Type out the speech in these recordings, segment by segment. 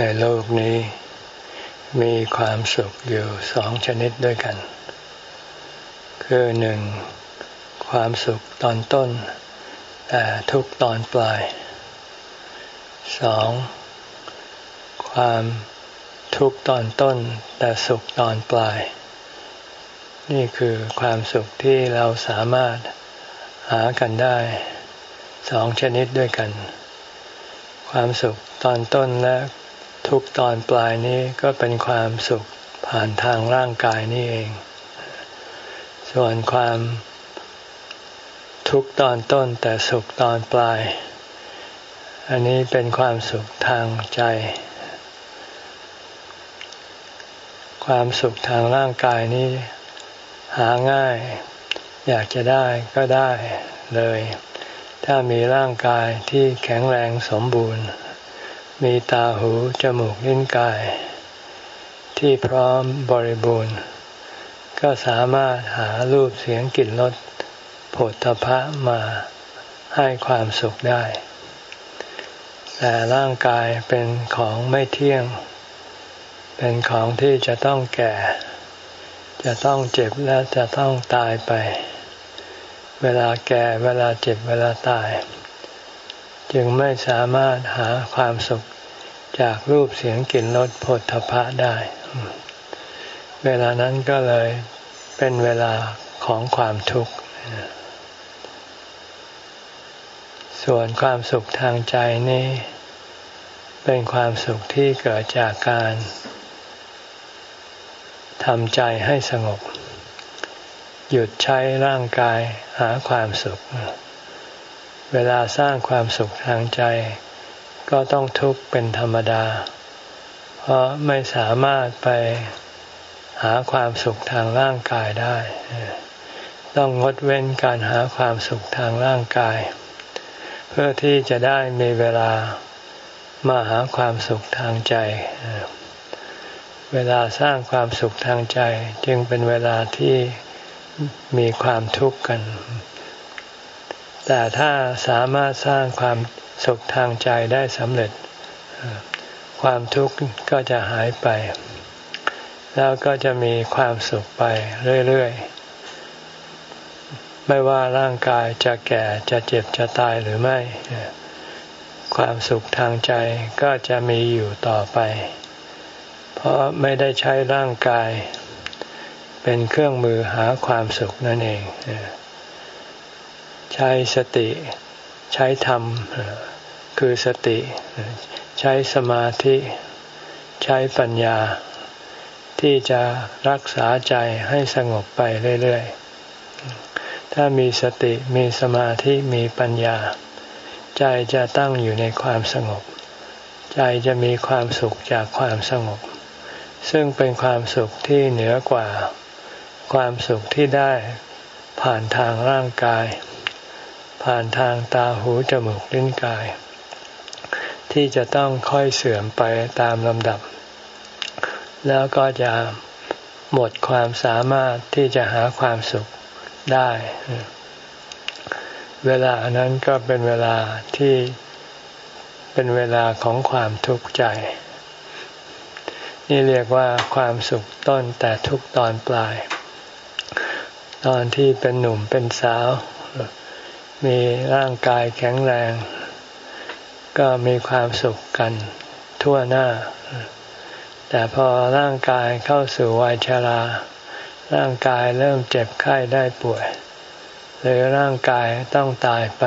ในโลกนี้มีความสุขอยู่สองชนิดด้วยกัน คือหนึ่งความสุขตอนต้น แต่ทุกตอนปลายสองความทุกตอนต้น แต่สุขตอนปลาย นี่คือความสุขที่เราสามารถหากันได้สองชนิดด้วยกัน ความสุขตอนต้นและ ทุกตอนปลายนี้ก็เป็นความสุขผ่านทางร่างกายนี่เอง ส่วนความทุกตอนต้นแต่สุขตอนปลาย อันนี้เป็นความสุขทางใจ ความสุขทางร่างกายนี้หาง่าย อยากจะได้ก็ได้เลย ถ้ามีร่างกายที่แข็งแรงสมบูรณ์ มีตาหูจมูกลิ้นกาย ที่พร้อมบริบูรณ์ ก็สามารถหารูปเสียงกลิ่นรสผลทพะมาให้ความสุขได้ แต่ร่างกายเป็นของไม่เที่ยง เป็นของที่จะต้องแก่ จะต้องเจ็บและจะต้องตายไป เวลาแก่เวลาเจ็บเวลาตาย จึงไม่สามารถหาความสุขจากรูปเสียงกลิ่นรสผลทพะได้ เวลานั้นก็เลยเป็นเวลาของความทุกข์ ส่วนความสุขทางใจนี้ เป็นความสุขที่เกิดจากการทำใจให้สงบ หยุดใช้ร่างกายหาความสุข เวลาสร้างความสุขทางใจ ก็ต้องทุกข์เป็นธรรมดา เพราะไม่สามารถไปหาความสุขทางร่างกายได้ ต้องงดเว้นการหาความสุขทางร่างกาย เพื่อที่จะได้มีเวลามาหาความสุขทางใจ เวลาสร้างความสุขทางใจ จึงเป็นเวลาที่มีความทุกข์กัน แต่ถ้าสามารถสร้างความสุขทางใจได้สำเร็จ ความทุกข์ก็จะหายไป แล้วก็จะมีความสุขไปเรื่อยๆ ไม่ว่าร่างกายจะแก่จะเจ็บจะตายหรือไม่ ความสุขทางใจก็จะมีอยู่ต่อไป เพราะไม่ได้ใช้ร่างกาย เป็นเครื่องมือหาความสุขนั่นเอง ใช้สติ ใช้ธรรม คือสติ ใช้สมาธิ ใช้ปัญญา ที่จะรักษาใจให้สงบไปเรื่อยๆ ถ้ามีสติมีสมาธิมีปัญญา ใจจะตั้งอยู่ในความสงบ ใจจะมีความสุขจากความสงบ ซึ่งเป็นความสุขที่เหนือกว่า ความสุขที่ได้ผ่านทางร่างกาย ผ่านทางตาหูจมูกลิ้นกาย ที่จะต้องค่อยเสื่อมไปตามลำดับ แล้วก็จะหมดความสามารถที่จะหาความสุขได้ เวลานั้นก็เป็นเวลาที่เป็นเวลาของความทุกข์ใจ นี่เรียกว่าความสุขต้นแต่ทุกตอนปลาย ตอนที่เป็นหนุ่มเป็นสาว มีร่างกายแข็งแรง ก็มีความสุขกันทั่วหน้า แต่พอร่างกายเข้าสู่วัยชรา ร่างกายเริ่มเจ็บไข้ได้ป่วย หรือร่างกายต้องตายไป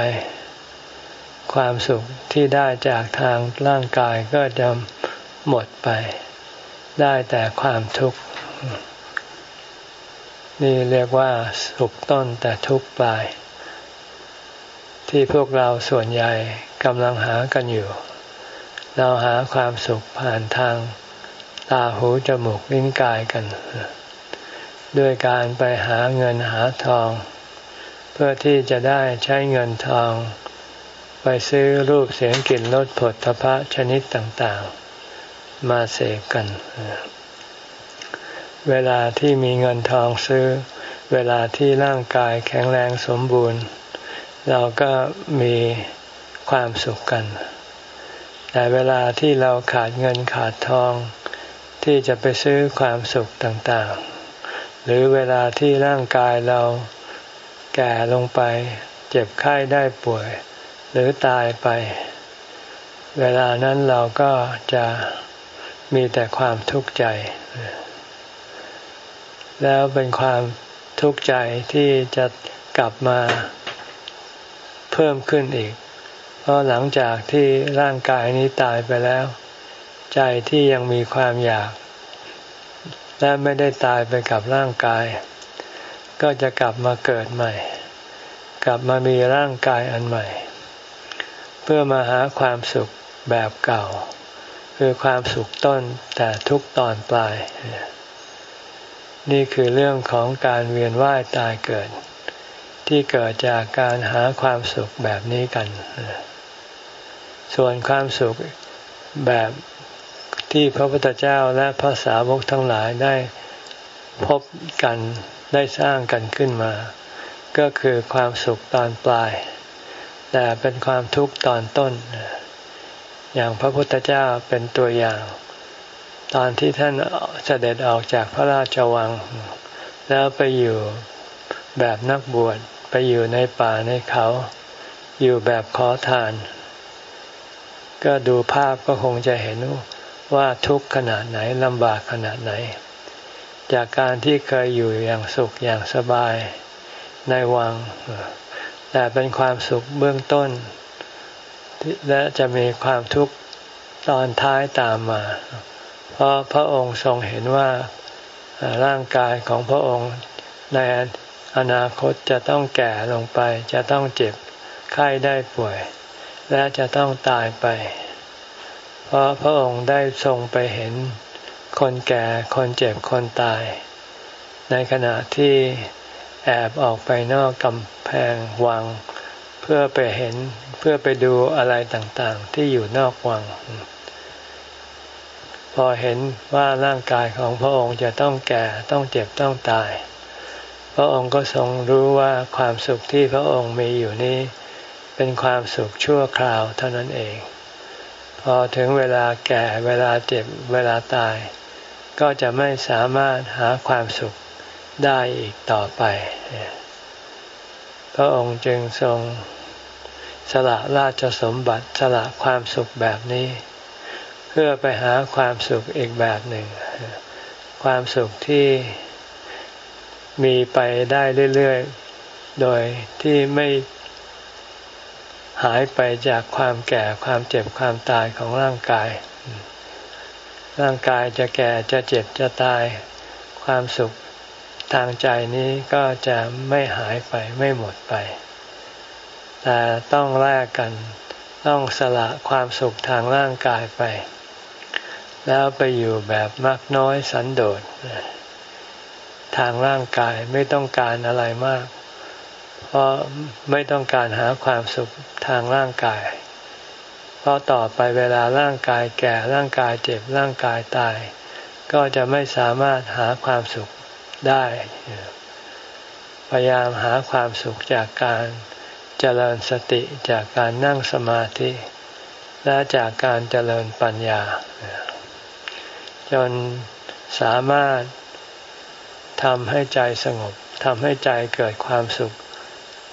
ความสุขที่ได้จากทางร่างกายก็จะหมดไป ได้แต่ความทุกข์นี่เรียกว่าสุขต้นแต่ทุกข์ปลาย ที่พวกเราส่วนใหญ่กำลังหากันอยู่ เราหาความสุขผ่านทางตาหูจมูกลิ้นกายกัน ด้วยการไปหาเงินหาทอง เพื่อที่จะได้ใช้เงินทอง ไปซื้อรูปเสียงกลิ่นรสผลทพะชนิดต่างๆ มาเสกกัน เวลาที่มีเงินทองซื้อ เวลาที่ร่างกายแข็งแรงสมบูรณ์ เราก็มีความสุขกัน แต่เวลาที่เราขาดเงินขาดทอง ที่จะไปซื้อความสุขต่างๆ หรือเวลาที่ร่างกายเราแก่ลงไป เจ็บไข้ได้ป่วย หรือตายไป เวลานั้นเราก็จะมีแต่ความทุกข์ใจ แล้วเป็นความทุกข์ใจที่จะกลับมา เพิ่มขึ้นอีก เพราะหลังจากที่ร่างกายนี้ตายไปแล้ว ใจที่ยังมีความอยาก และไม่ได้ตายไปกับร่างกาย ก็จะกลับมาเกิดใหม่ กลับมามีร่างกายอันใหม่ เพื่อมาหาความสุขแบบเก่า คือความสุขต้นแต่ทุกตอนปลาย นี่คือเรื่องของการเวียนว่ายตายเกิด ที่เกิดจากการหาความสุขแบบนี้กัน ส่วนความสุขแบบที่พระพุทธเจ้าและพระสาวกทั้งหลายได้พบกันได้สร้างกันขึ้นมา ก็คือความสุขตอนปลาย แต่เป็นความทุกข์ตอนต้น อย่างพระพุทธเจ้าเป็นตัวอย่าง ตอนที่ท่านเสด็จออกจากพระราชวัง แล้วไปอยู่แบบนักบวช ไปอยู่ในป่าในเขา อยู่แบบขอทาน ก็ดูภาพก็คงจะเห็นว่าทุกข์ขนาดไหนลำบากขนาดไหน จากการที่เคยอยู่อย่างสุขอย่างสบายในวัง แต่เป็นความสุขเบื้องต้น และจะมีความทุกข์ตอนท้ายตามมา เพราะพระองค์ทรงเห็นว่าร่างกายของพระองค์ใน อนาคตจะต้องแก่ลงไป จะต้องเจ็บไข้ได้ป่วย และจะต้องตายไป เพราะพระองค์ได้ทรงไปเห็น คนแก่คนเจ็บคนตาย ในขณะที่แอบออกไปนอกกำแพงวัง เพื่อไปเห็นเพื่อไปดูอะไรต่างๆ ที่อยู่นอกวัง พอเห็นว่าร่างกายของพระองค์จะต้องแก่ต้องเจ็บต้องตาย พระองค์ก็ทรงรู้ว่าความสุขที่พระองค์มีอยู่นี้ เป็นความสุขชั่วคราวเท่านั้นเอง พอถึงเวลาแก่เวลาเจ็บเวลาตาย ก็จะไม่สามารถหาความสุขได้อีกต่อไป พระองค์จึงทรงสละราชสมบัติสละความสุขแบบนี้ เพื่อไปหาความสุขอีกแบบหนึ่ง ความสุขที่ มีไปได้เรื่อยๆ โดยที่ไม่หายไปจากความแก่ความเจ็บความตายของร่างกาย ร่างกายจะแก่จะเจ็บจะตาย ความสุขทางใจนี้ก็จะไม่หายไปไม่หมดไป แต่ต้องแลกกันต้องสละความสุขทางร่างกายไป แล้วไปอยู่แบบมักน้อยสันโดษ ทางร่างกายไม่ต้องการอะไรมาก เพราะไม่ต้องการหาความสุขทางร่างกาย เพราะต่อไปเวลาร่างกายแก่ร่างกายเจ็บร่างกายตาย ก็จะไม่สามารถหาความสุขได้ พยายามหาความสุขจากการเจริญสติจากการนั่งสมาธิ และจากการเจริญปัญญา จนสามารถ ทำให้ใจสงบทำให้ใจเกิดความสุข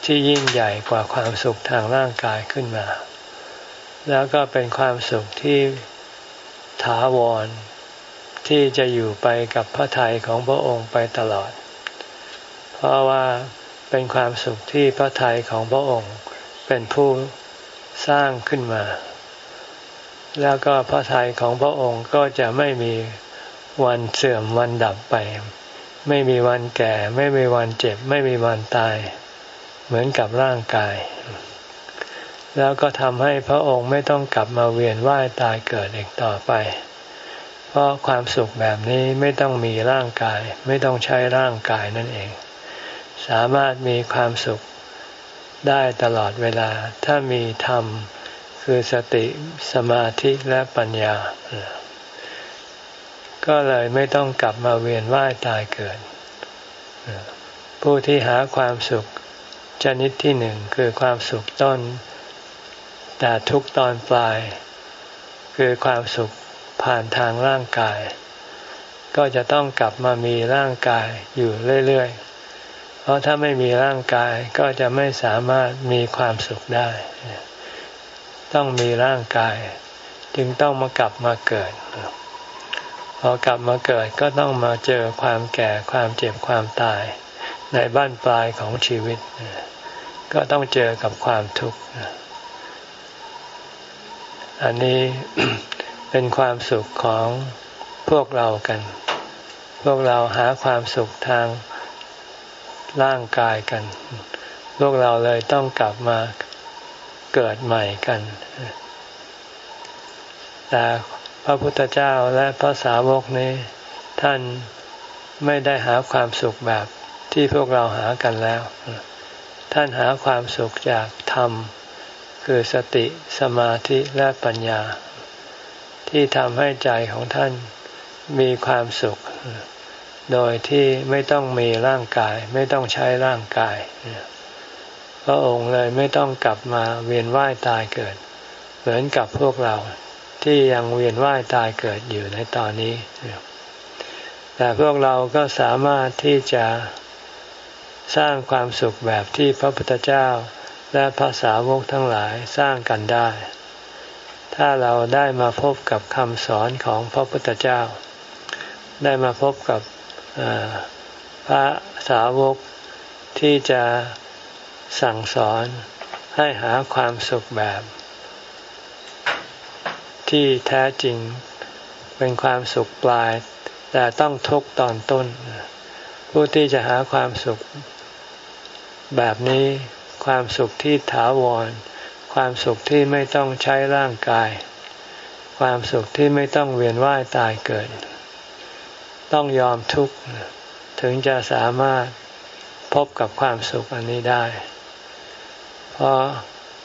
ที่ยิ่งใหญ่กว่าความสุขทางร่างกายขึ้นมา แล้วก็เป็นความสุขที่ถาวร ที่จะอยู่ไปกับพระทัยของพระองค์ไปตลอด เพราะว่าเป็นความสุขที่พระทัยของพระองค์เป็นผู้สร้างขึ้นมา แล้วก็พระทัยของพระองค์ก็จะไม่มีวันเสื่อมวันดับไป ไม่มีวันแก่ ไม่มีวันเจ็บ ไม่มีวันตาย เหมือนกับร่างกาย แล้วก็ทำให้พระองค์ไม่ต้องกลับมาเวียนว่ายตายเกิดอีกต่อไป เพราะความสุขแบบนี้ไม่ต้องมีร่างกาย ไม่ต้องใช้ร่างกายนั่นเอง สามารถมีความสุขได้ตลอดเวลาถ้ามีธรรมคือสติสมาธิและปัญญา ก็เลยไม่ต้องกลับมาเวียนว่ายตายเกิด ผู้ที่หาความสุขชนิดที่หนึ่งคือความสุขต้น แต่ทุกตอนปลาย คือความสุขผ่านทางร่างกาย ก็จะต้องกลับมามีร่างกายอยู่เรื่อยๆ เพราะถ้าไม่มีร่างกายก็จะไม่สามารถมีความสุขได้ ต้องมีร่างกาย จึงต้องมากลับมาเกิด พอกลับมาเกิดก็ต้องมาเจอความแก่ความเจ็บความตาย ในบ้านปลายของชีวิต ก็ต้องเจอกับความทุกข์ อันนี้เป็นความสุขของพวกเรากัน พวกเราหาความสุขทางร่างกายกัน พวกเราเลยต้องกลับมาเกิดใหม่กัน แต่ พระพุทธเจ้าและพระสาวกนี้ ท่านไม่ได้หาความสุขแบบที่พวกเราหากันแล้ว ท่านหาความสุขจากธรรม คือสติสมาธิและปัญญา ที่ทำให้ใจของท่านมีความสุข โดยที่ไม่ต้องมีร่างกาย ไม่ต้องใช้ร่างกายพระองค์เลยไม่ต้องกลับมาเวียนว่ายตายเกิด เหมือนกับพวกเรา ที่ยังเวียนว่ายตายเกิดอยู่ในตอนนี้ แต่พวกเราก็สามารถที่จะสร้างความสุขแบบที่พระพุทธเจ้าและภาษาวกทั้งหลายสร้างกันได้ ถ้าเราได้มาพบกับคำสอนของพระพุทธเจ้า ได้มาพบกับพระสาวกที่จะสั่งสอนให้หาความสุขแบบ ที่แท้จริง เป็นความสุขปลาย แต่ต้องทุกตอนต้น ผู้ที่จะหาความสุข แบบนี้ความสุขที่ถาวร ความสุขที่ไม่ต้องใช้ร่างกาย ความสุขที่ไม่ต้องเวียนว่ายตายเกิด ต้องยอมทุกข์ถึงจะสามารถพบกับความสุขอันนี้ได้ เพราะ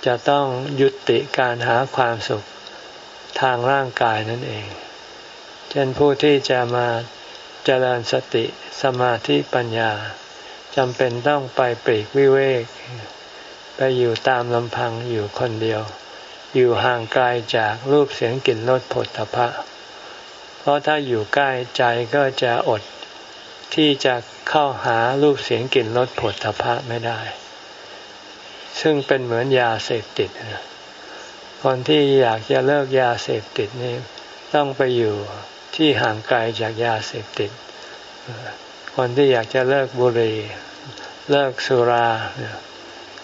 จะต้องยุติการหาความสุข ทางร่างกายนั่นเอง เช่นผู้ที่จะมาเจริญสติสมาธิปัญญาจำเป็นต้องไปปรีกวิเวก ไปอยู่ตามลำพังอยู่คนเดียว อยู่ห่างไกลจากรูปเสียงกลิ่นรสผลตภะเพราะถ้าอยู่ใกล้ใจก็จะอดที่จะเข้าหารูปเสียงกลิ่นรสผลตภะไม่ได้ ซึ่งเป็นเหมือนยาเสพติด คนที่อยากจะเลิกยาเสพติดนี่ต้องไปอยู่ที่ห่างไกลจากยาเสพติด คนที่อยากจะเลิกบุหรี่เลิกสุรา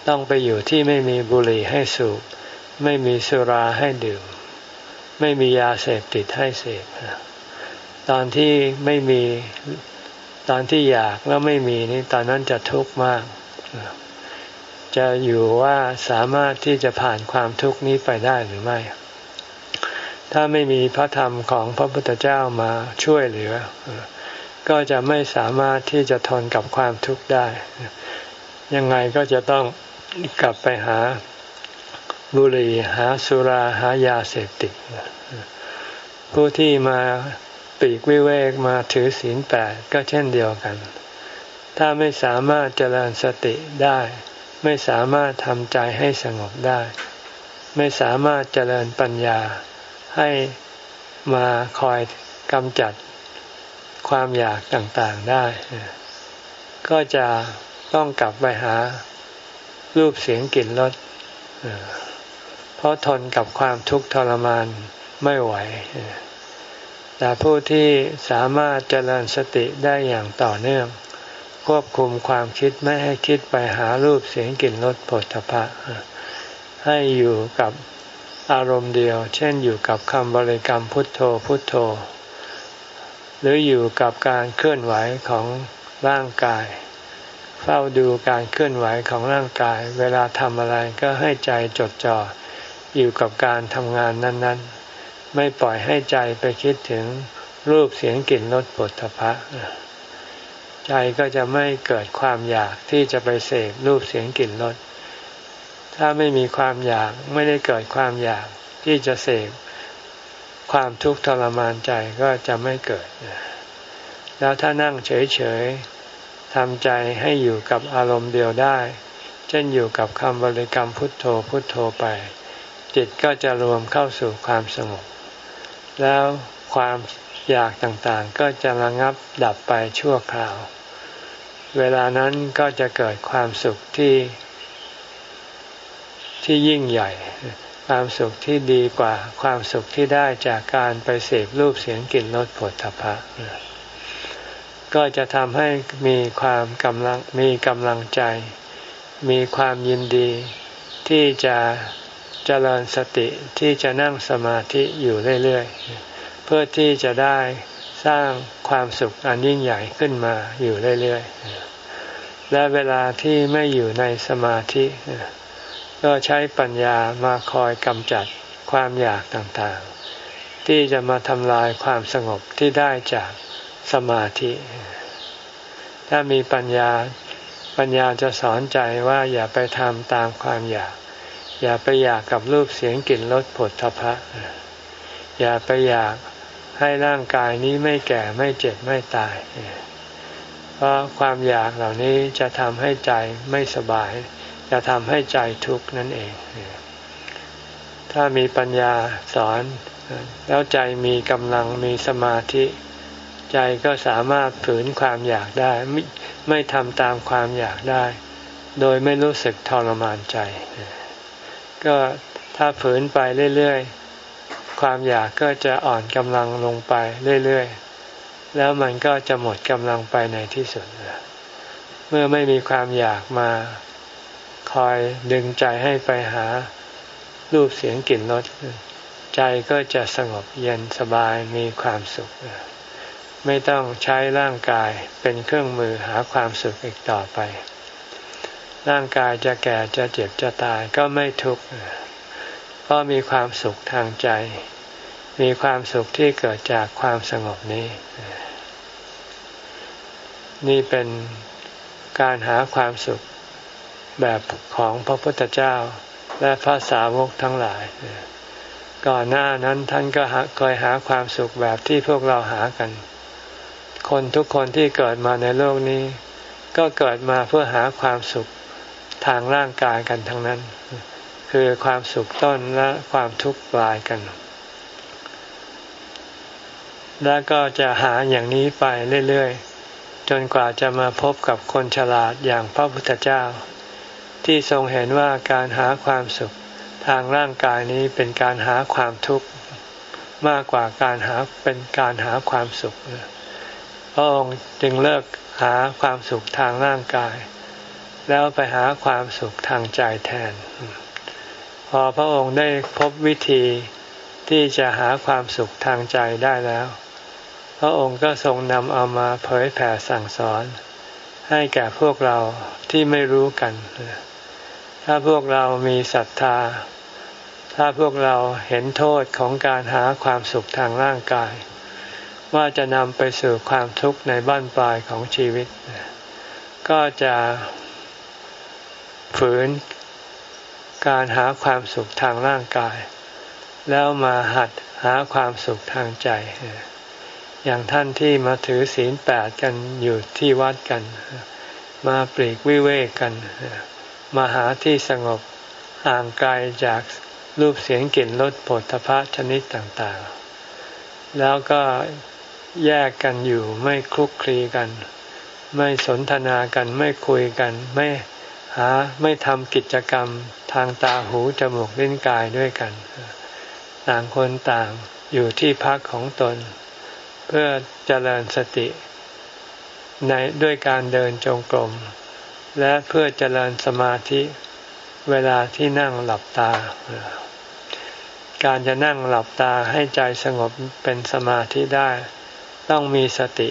ต้องไปอยู่ที่ไม่มีบุหรี่ให้สูบ ไม่มีสุราให้ดื่ม ไม่มียาเสพติดให้เสพตอนที่ไม่มีตอนที่อยากแล้วไม่มีนี่ตอนนั้นจะทุกข์มาก จะอยู่ว่าสามารถที่จะผ่านความทุกข์นี้ไปได้หรือไม่ ถ้าไม่มีพระธรรมของพระพุทธเจ้ามาช่วยเหลือ ก็จะไม่สามารถที่จะทนกับความทุกข์ได้ ยังไงก็จะต้องกลับไปหาบุหรี่หาสุราหายาเสพติดผู้ที่มาปีกวิเวกมาถือศีลแปดก็เช่นเดียวกัน ถ้าไม่สามารถเจริญสติได้ ไม่สามารถทำใจให้สงบได้ ไม่สามารถเจริญปัญญาให้มาคอยกำจัดความอยากต่างๆได้ ก็จะต้องกลับไปหารูปเสียงกลิ่นรสเพราะทนกับความทุกข์ทรมานไม่ไหว แต่ผู้ที่สามารถเจริญสติได้อย่างต่อเนื่อง ควบคุมความคิดไม่ให้คิดไปหารูปเสียงกลิ่นรสผลตภะให้อยู่กับอารมณ์เดียว เช่นอยู่กับคำบริกรรมพุทโธพุทโธ หรืออยู่กับการเคลื่อนไหวของร่างกาย เฝ้าดูการเคลื่อนไหวของร่างกาย เวลาทำอะไรก็ให้ใจจดจ่ออยู่กับการทำงานนั้น ๆ ไม่ปล่อยให้ใจไปคิดถึงรูปเสียงกลิ่นรสปุถะพะ ใจก็จะไม่เกิดความอยากที่จะไปเสพรูปเสียงกลิ่นรสถ้าไม่มีความอยากไม่ได้เกิดความอยากที่จะเสพความทุกข์ทรมานใจก็จะไม่เกิด แล้วถ้านั่งเฉยๆทำใจให้อยู่กับอารมณ์เดียวได้ เช่นอยู่กับคำบริกรรมพุทโธพุทโธไป จิตก็จะรวมเข้าสู่ความสงบ แล้วความอยากต่างๆก็จะระงับดับไปชั่วคราว เวลานั้นก็จะเกิดความสุขที่ที่ยิ่งใหญ่ ความสุขที่ดีกว่าความสุขที่ได้จากการไปเสพรูปเสียงกลิ่นรสผลทพะก็จะทำให้มีความกำลังมีกำลังใจ มีความยินดี ที่จะเจริญสติที่จะนั่งสมาธิอยู่เรื่อย ๆ เพื่อที่จะได้ สร้างความสุขอันยิ่งใหญ่ขึ้นมาอยู่เรื่อยๆ และเวลาที่ไม่อยู่ในสมาธิ ก็ใช้ปัญญามาคอยกำจัดความอยากต่างๆ ที่จะมาทำลายความสงบที่ได้จากสมาธิ ถ้ามีปัญญาปัญญาจะสอนใจว่าอย่าไปทำตามความอยาก อย่าไปอยากกับรูปเสียงกลิ่นรสผลทพะ อย่าไปอยาก ให้ร่างกายนี้ไม่แก่ไม่เจ็บไม่ตาย เพราะความอยากเหล่านี้จะทำให้ใจไม่สบาย จะทำให้ใจทุกข์นั่นเอง ถ้ามีปัญญาสอน แล้วใจมีกำลังมีสมาธิ ใจก็สามารถฝืนความอยากได้ไม่ไม่ทำตามความอยากได้ โดยไม่รู้สึกทรมานใจ ก็ถ้าฝืนไปเรื่อยๆ ความอยากก็จะอ่อนกำลังลงไปเรื่อยๆ แล้วมันก็จะหมดกำลังไปในที่สุด เมื่อไม่มีความอยากมา คอยดึงใจให้ไปหารูปเสียงกลิ่นรสใจก็จะสงบเย็นสบายมีความสุข ไม่ต้องใช้ร่างกายเป็นเครื่องมือหาความสุขอีกต่อไป ร่างกายจะแก่จะเจ็บจะตายก็ไม่ทุกข์ เพราะมีความสุขทางใจ มีความสุขที่เกิดจากความสงบนี้ นี่เป็นการหาความสุขแบบของพระพุทธเจ้าและพระสาวกทั้งหลาย ก่อนหน้านั้นท่านก็เคยหาความสุขแบบที่พวกเราหากัน คนทุกคนที่เกิดมาในโลกนี้ ก็เกิดมาเพื่อหาความสุขทางร่างกายกันทั้งนั้น คือความสุขต้นและความทุกข์ปลายกัน แล้วก็จะหาอย่างนี้ไปเรื่อยๆ จนกว่าจะมาพบกับคนฉลาดอย่างพระพุทธเจ้า ที่ทรงเห็นว่าการหาความสุขทางร่างกายนี้เป็นการหาความทุกข์มากกว่าการหาเป็นการหาความสุขพระองค์จึงเลิกหาความสุขทางร่างกาย แล้วไปหาความสุขทางใจแทน พอพระองค์ได้พบวิธีที่จะหาความสุขทางใจได้แล้ว พระองค์ก็ทรงนำเอามาเผยแผ่สั่งสอน ให้แก่พวกเราที่ไม่รู้กัน ถ้าพวกเรามีศรัทธา ถ้าพวกเราเห็นโทษของการหาความสุขทางร่างกาย ว่าจะนำไปสู่ความทุกข์ในบ้านปลายของชีวิต ก็จะฝืน การหาความสุขทางร่างกาย แล้วมาหัดหาความสุขทางใจ อย่างท่านที่มาถือศีลแปดกันอยู่ที่วัดกัน มาปลีกวิเวกกัน มาหาที่สงบห่างไกลจากรูปเสียงกลิ่นรสผลพะชนิดต่างๆ แล้วก็แยกกันอยู่ไม่คลุกคลีกัน ไม่สนทนากันไม่คุยกัน ไม่หาไม่ทำกิจกรรม ทางตาหูจมูกลิ้นกายด้วยกัน ต่างคนต่างอยู่ที่พักของตน เพื่อเจริญสติ ในด้วยการเดินจงกรม และเพื่อเจริญสมาธิเวลาที่นั่งหลับตา การจะนั่งหลับตาให้ใจสงบเป็นสมาธิได้ ต้องมีสติ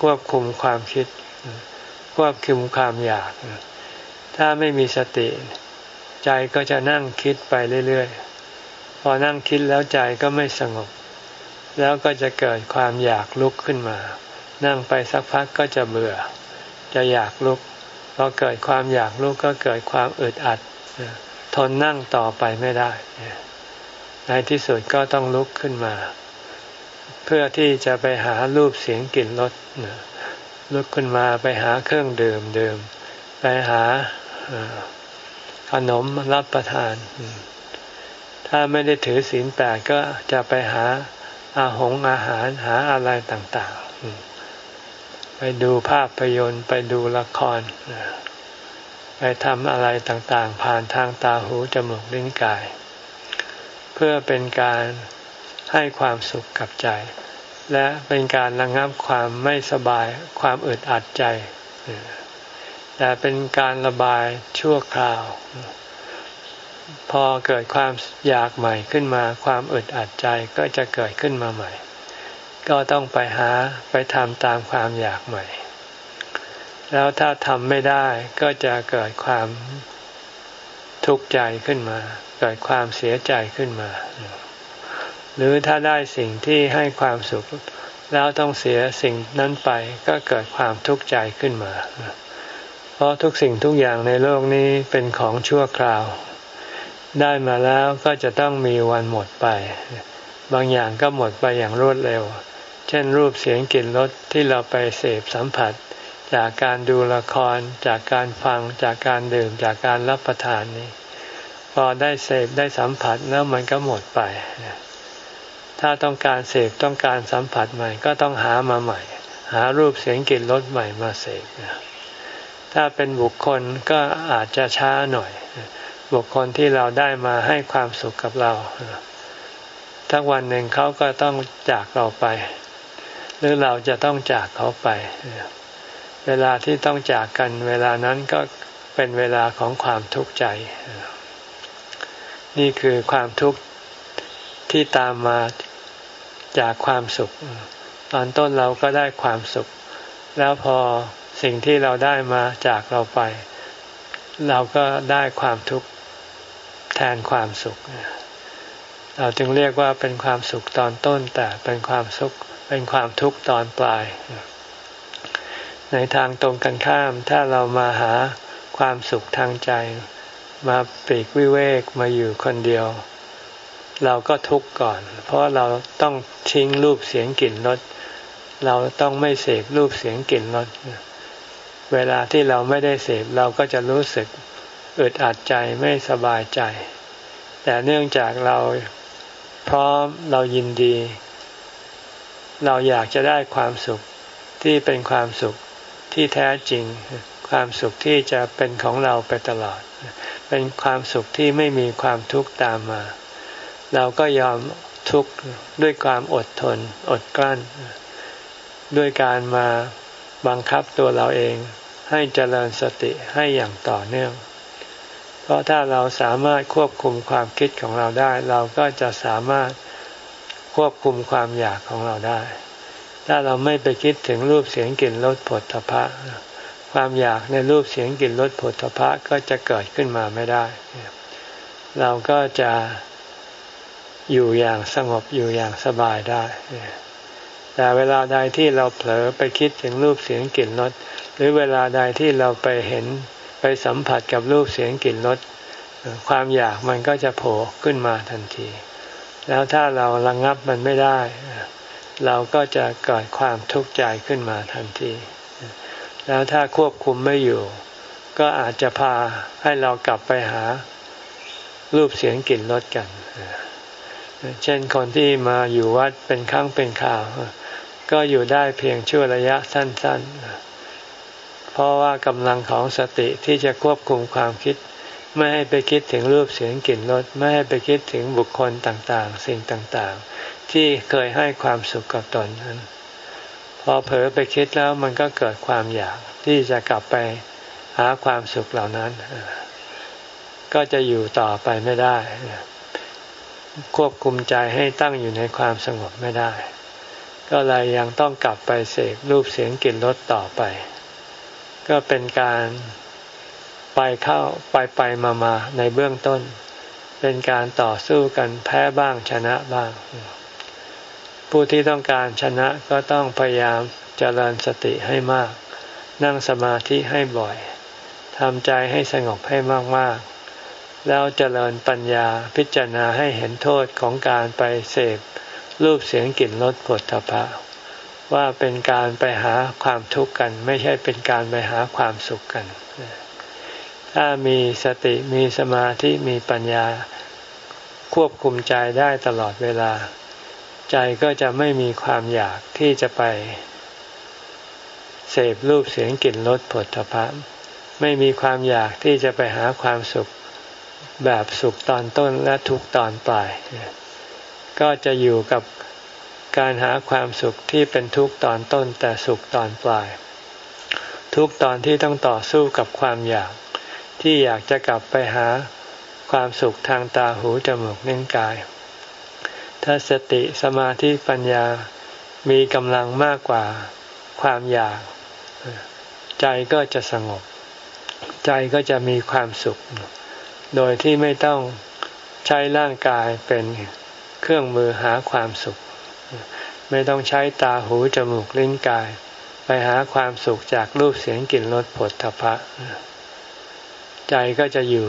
ควบคุมความคิด ควบคุมความอยาก ถ้าไม่มีสติ ใจก็จะนั่งคิดไปเรื่อยๆ พอนั่งคิดแล้วใจก็ไม่สงบ แล้วก็จะเกิดความอยากลุกขึ้นมา นั่งไปสักพักก็จะเบื่อ จะอยากลุก พอเกิดความอยากลุกก็เกิดความอึดอัด ทนนั่งต่อไปไม่ได้ ในที่สุดก็ต้องลุกขึ้นมา เพื่อที่จะไปหารูปเสียงกลิ่นรสลุกขึ้นมาไปหาเครื่องดื่มดื่มไปหา ขนมรับประทาน ถ้าไม่ได้ถือศีลแปดก็จะไปหาอาหงอาหารหาอะไรต่างๆ ไปดูภาพยนตร์ไปดูละคร ไปทำอะไรต่างๆ ผ่านทางตาหูจมูกลิ้นกาย เพื่อเป็นการให้ความสุขกับใจ และเป็นการระงับความไม่สบายความอึดอัดใจ แต่เป็นการระบายชั่วคราว พอเกิดความอยากใหม่ขึ้นมา ความอึดอัดใจก็จะเกิดขึ้นมาใหม่ ก็ต้องไปหาไปทำตามความอยากใหม่ แล้วถ้าทำไม่ได้ก็จะเกิดความทุกข์ใจขึ้นมา เกิดความเสียใจขึ้นมา หรือถ้าได้สิ่งที่ให้ความสุข แล้วต้องเสียสิ่งนั้นไปก็เกิดความทุกข์ใจขึ้นมา เพราะทุกสิ่งทุกอย่างในโลกนี้เป็นของชั่วคราว ได้มาแล้วก็จะต้องมีวันหมดไป บางอย่างก็หมดไปอย่างรวดเร็ว เช่นรูปเสียงกลิ่นรสที่เราไปเสพสัมผัส จากการดูละคร จากการฟัง จากการดื่ม จากการรับประทานนี้ พอได้เสพได้สัมผัสแล้วมันก็หมดไป ถ้าต้องการเสพต้องการสัมผัสใหม่ ก็ต้องหามาใหม่ หารูปเสียงกลิ่นรสใหม่มาเสพ ถ้าเป็นบุคคลก็อาจจะช้าหน่อย บุคคลที่เราได้มาให้ความสุขกับเราทั้งวันหนึ่งเขาก็ต้องจากเราไป หรือเราจะต้องจากเขาไป เวลาที่ต้องจากกัน เวลานั้นก็เป็นเวลาของความทุกข์ใจ นี่คือความทุกข์ที่ตามมาจากความสุข ตอนต้นเราก็ได้ความสุข แล้วพอ สิ่งที่เราได้มาจากเราไป เราก็ได้ความทุกข์แทนความสุข เราจึงเรียกว่าเป็นความสุขตอนต้น แต่เป็นความสุขเป็นความทุกข์ตอนปลาย ในทางตรงกันข้าม ถ้าเรามาหาความสุขทางใจ มาปีกวิเวกมาอยู่คนเดียว เราก็ทุกข์ก่อน เพราะเราต้องทิ้งรูปเสียงกลิ่นรสเราต้องไม่เสพรูปเสียงกลิ่นรส เวลาที่เราไม่ได้เสพเราก็จะรู้สึกอึดอัดใจไม่สบายใจ แต่เนื่องจากเราพร้อมเรายินดี เราอยากจะได้ความสุขที่เป็นความสุขที่แท้จริง ความสุขที่จะเป็นของเราไปตลอด เป็นความสุขที่ไม่มีความทุกข์ตามมา เราก็ยอมทุกข์ด้วยความอดทนอดกลั้น ด้วยการมา บังคับตัวเราเองให้เจริญสติให้อย่างต่อเนื่อง เพราะถ้าเราสามารถควบคุมความคิดของเราได้ เราก็จะสามารถควบคุมความอยากของเราได้ ถ้าเราไม่ไปคิดถึงรูปเสียงกลิ่นรสผลทพะความอยากในรูปเสียงกลิ่นรสผลทพะก็จะเกิดขึ้นมาไม่ได้ เราก็จะอยู่อย่างสงบอยู่อย่างสบายได้ แต่เวลาใดที่เราเผลอไปคิดถึงรูปเสียงกลิ่นรสหรือเวลาใดที่เราไปเห็นไปสัมผัสกับรูปเสียงกลิ่นรสความอยากมันก็จะโผล่ขึ้นมาทันที แล้วถ้าเราระงงับมันไม่ได้ เราก็จะเกิดความทุกข์ใจขึ้นมาทันที แล้วถ้าควบคุมไม่อยู่ ก็อาจจะพาให้เรากลับไปหารูปเสียงกลิ่นรสกัน เช่นคนที่มาอยู่วัดเป็นครั้งเป็นข่าว ก็อยู่ได้เพียงชั่วระยะสั้น ๆ เพราะว่ากำลังของสติที่จะควบคุมความคิด ไม่ให้ไปคิดถึงรูปเสียงกลิ่นรสไม่ให้ไปคิดถึงบุคคลต่างๆ สิ่งต่างๆ ที่เคยให้ความสุขกับตนนั้นพอเผลอไปคิดแล้วมันก็เกิดความอยากที่จะกลับไปหาความสุขเหล่านั้น ก็จะอยู่ต่อไปไม่ได้ ควบคุมใจให้ตั้งอยู่ในความสงบไม่ได้ ก็เลยยังต้องกลับไปเสกรูปเสียงกลิ่นรสต่อไป ก็เป็นการไปเข้าไปไปมามาในเบื้องต้น เป็นการต่อสู้กันแพ้บ้างชนะบ้าง ผู้ที่ต้องการชนะก็ต้องพยายามเจริญสติให้มาก นั่งสมาธิให้บ่อยทำใจให้สงบให้มากๆ แล้วเจริญปัญญาพิจารณาให้เห็นโทษของการไปเสพ รูปเสียงกลิ่นรสผลทพะว่าเป็นการไปหาความทุกข์กัน ไม่ใช่เป็นการไปหาความสุขกัน ถ้ามีสติมีสมาธิมีปัญญา ควบคุมใจได้ตลอดเวลา ใจก็จะไม่มีความอยากที่จะไป เสพรูปเสียงกลิ่นรสผลทพะไม่มีความอยากที่จะไปหาความสุขแบบสุขตอนต้นและทุกตอนปลาย ก็จะอยู่กับการหาความสุขที่เป็นทุกข์ตอนต้นแต่สุขตอนปลาย ทุกตอนที่ต้องต่อสู้กับความอยาก ที่อยากจะกลับไปหาความสุขทางตาหูจมูกนิ้วกาย ถ้าสติสมาธิปัญญามีกำลังมากกว่าความอยาก ใจก็จะสงบ ใจก็จะมีความสุข โดยที่ไม่ต้องใช้ร่างกายเป็น เครื่องมือหาความสุข ไม่ต้องใช้ตาหูจมูกลิ้นกาย ไปหาความสุขจากรูปเสียงกลิ่นรสผลทพะ ใจก็จะอยู่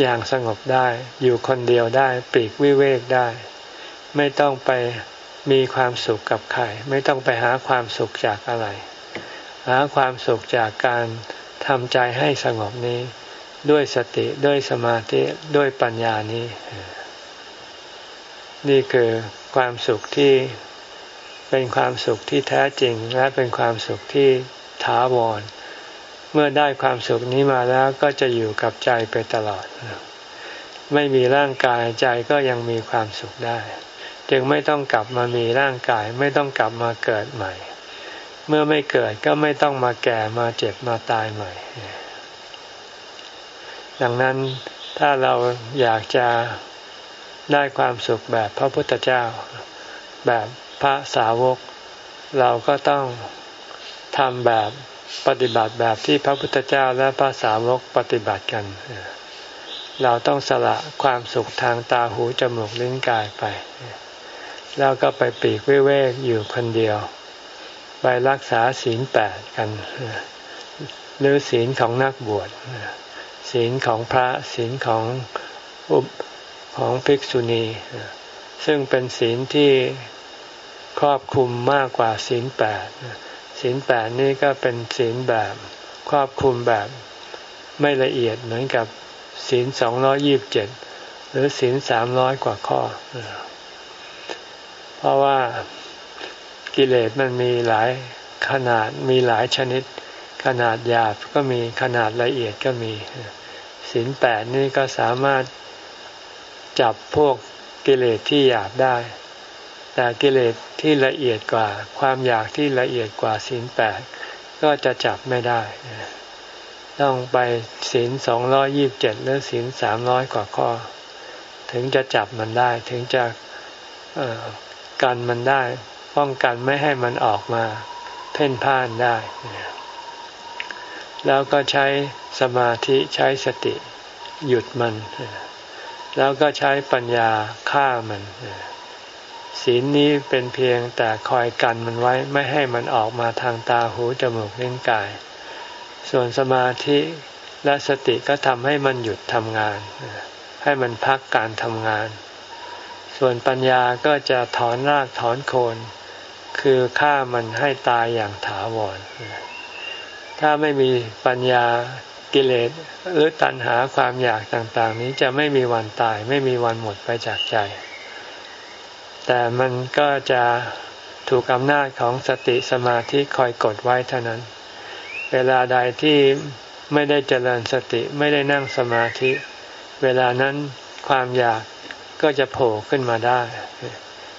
อย่างสงบได้ อยู่คนเดียวได้ปีกวิเวกได้ ไม่ต้องไปมีความสุขกับใครไม่ต้องไปหาความสุขจากอะไร หาความสุขจากการทำใจให้สงบนี้ ด้วยสติด้วยสมาธิด้วยปัญญานี้ นี่คือความสุขที่เป็นความสุขที่แท้จริง และเป็นความสุขที่ถาวร เมื่อได้ความสุขนี้มาแล้วก็จะอยู่กับใจไปตลอด ไม่มีร่างกายใจก็ยังมีความสุขได้ จึงไม่ต้องกลับมามีร่างกายไม่ต้องกลับมาเกิดใหม่ เมื่อไม่เกิดก็ไม่ต้องมาแก่มาเจ็บมาตายใหม่ ดังนั้นถ้าเราอยากจะ ได้ความสุขแบบพระพุทธเจ้า แบบพระสาวก เราก็ต้องทำแบบปฏิบัติแบบที่พระพุทธเจ้าและพระสาวกปฏิบัติกัน เราต้องสละความสุขทางตาหูจมูกลิ้นกายไป แล้วก็ไปปีกวิเวกอยู่คนเดียว ไปรักษาศีลแปดกัน หรือศีลของนักบวชศีลของพระศีลของอุป ของภิกษุณี ซึ่งเป็นศีลที่ครอบคุมมากกว่าศีลแปดศีลแปดนี่ก็เป็นศีลแบบครอบคุมแบบไม่ละเอียดเหมือนกับศีลสองร้อยี่บเจ็ดหรือศีลสามร้อยกว่าข้อ เพราะว่ากิเลสมันมีหลายขนาดมีหลายชนิด ขนาดหยาบก็มีขนาดละเอียดก็มีศีลแปดนี่ก็สามารถ จับพวกกิเลสที่หยาบได้ แต่กิเลสที่ละเอียดกว่า ความอยากที่ละเอียดกว่าศีลแปดก็จะจับไม่ได้ ต้องไปศีลสองร้อยี่บเจ็ดหรือศีลสามร้อยกว่าข้อ ถึงจะจับมันได้ ถึงจะกันมันได้ ป้องกันไม่ให้มันออกมา เพ่นพ่านได้ แล้วก็ใช้สมาธิใช้สติหยุดมัน แล้วก็ใช้ปัญญาฆ่ามัน ศีลนี้เป็นเพียงแต่คอยกันมันไว้ไม่ให้มันออกมาทางตาหูจมูกลิ้นกาย ส่วนสมาธิและสติก็ทำให้มันหยุดทำงาน ให้มันพักการทำงาน ส่วนปัญญาก็จะถอนรากถอนโคน คือฆ่ามันให้ตายอย่างถาวร ถ้าไม่มีปัญญา กิเลสหรือตัณหาความอยากต่างๆ นี้จะไม่มีวันตาย ไม่มีวันหมดไปจากใจ แต่มันก็จะถูกอำนาจของสติสมาธิคอยกดไว้เท่านั้น เวลาใดที่ไม่ได้เจริญสติไม่ได้นั่งสมาธิ เวลานั้นความอยากก็จะโผล่ขึ้นมาได้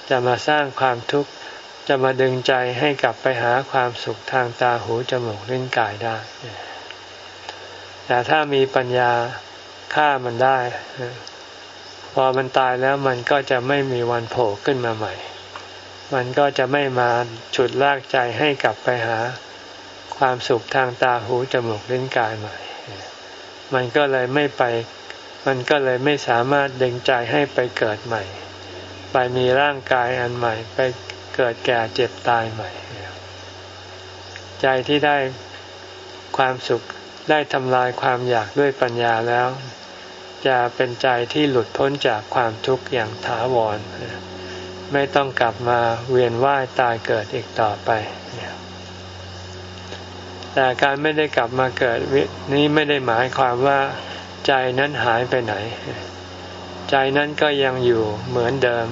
จะมาสร้างความทุกข์จะมาดึงใจให้กลับไปหาความสุขทางตาหูจมูกลิ้นกายได้ แต่ถ้ามีปัญญาฆ่ามันได้ พอมันตายแล้วมันก็จะไม่มีวันโผล่ขึ้นมาใหม่ มันก็จะไม่มาฉุดลากใจให้กลับไปหา ความสุขทางตาหูจมูกลิ้นกายใหม่ มันก็เลยไม่ไป มันก็เลยไม่สามารถดึงใจให้ไปเกิดใหม่ ไปมีร่างกายอันใหม่ ไปเกิดแก่เจ็บตายใหม่ ใจที่ได้ความสุข ได้ทำลายความอยากด้วยปัญญาแล้ว จะเป็นใจที่หลุดพ้นจากความทุกข์อย่างถาวร ไม่ต้องกลับมาเวียนว่ายตายเกิดอีกต่อไป แต่การไม่ได้กลับมาเกิดนี้ไม่ได้หมายความว่าใจนั้นหายไปไหน ใจนั้นก็ยังอยู่เหมือนเดิม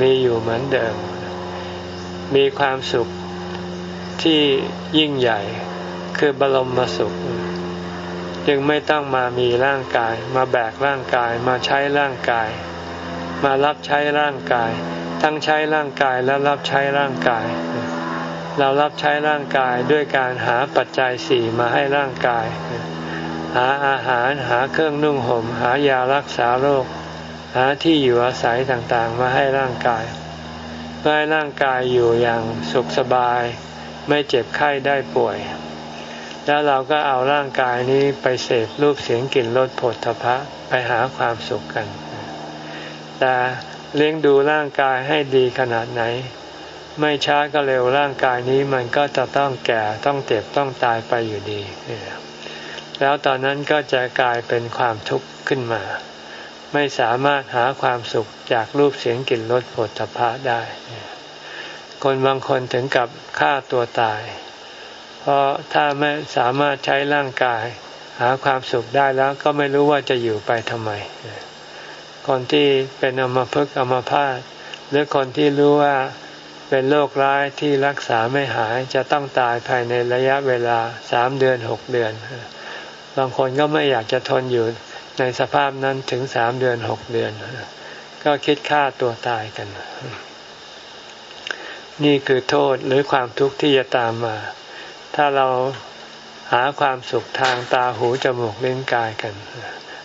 มีอยู่เหมือนเดิม มีความสุขที่ยิ่งใหญ่คือบรมสุข จึงไม่ต้องมามีร่างกาย มาแบกร่างกาย มาใช้ร่างกาย มารับใช้ร่างกาย ทั้งใช้ร่างกายและรับใช้ร่างกาย เรารับใช้ร่างกายด้วยการหาปัจจัยสี่มาให้ร่างกาย หาอาหารหาเครื่องนุ่งห่ม หายารักษาโรค หาที่อยู่อาศัยต่างๆ มาให้ร่างกายเพื่อให้ร่างกายอยู่อย่างสุขสบาย ไม่เจ็บไข้ได้ป่วย แล้วเราก็เอาร่างกายนี้ไปเสพรูปเสียงกลิ่นรสผลทพะไปหาความสุขกัน แต่เลี้ยงดูร่างกายให้ดีขนาดไหน ไม่ช้าก็เร็วร่างกายนี้มันก็จะต้องแก่ต้องเจ็บต้องตายไปอยู่ดี แล้วตอนนั้นก็จะกลายเป็นความทุกข์ขึ้นมา ไม่สามารถหาความสุขจากรูปเสียงกลิ่นรสผลทพะได้ คนบางคนถึงกับฆ่าตัวตาย เพราะถ้าไม่สามารถใช้ร่างกาย หาความสุขได้แล้วก็ไม่รู้ว่าจะอยู่ไปทำไม คนที่เป็นอมภพอมพาตหรือคนที่รู้ว่าเป็นโรคร้ายที่รักษาไม่หายจะต้องตายภายในระยะเวลาสามเดือนหกเดือน บางคนก็ไม่อยากจะทนอยู่ในสภาพนั้นถึงสามเดือนหกเดือน ก็คิดฆ่าตัวตายกัน นี่คือโทษหรือความทุกข์ที่จะตามมา ถ้าเราหาความสุขทางตาหูจมูกลิ้นกายกัน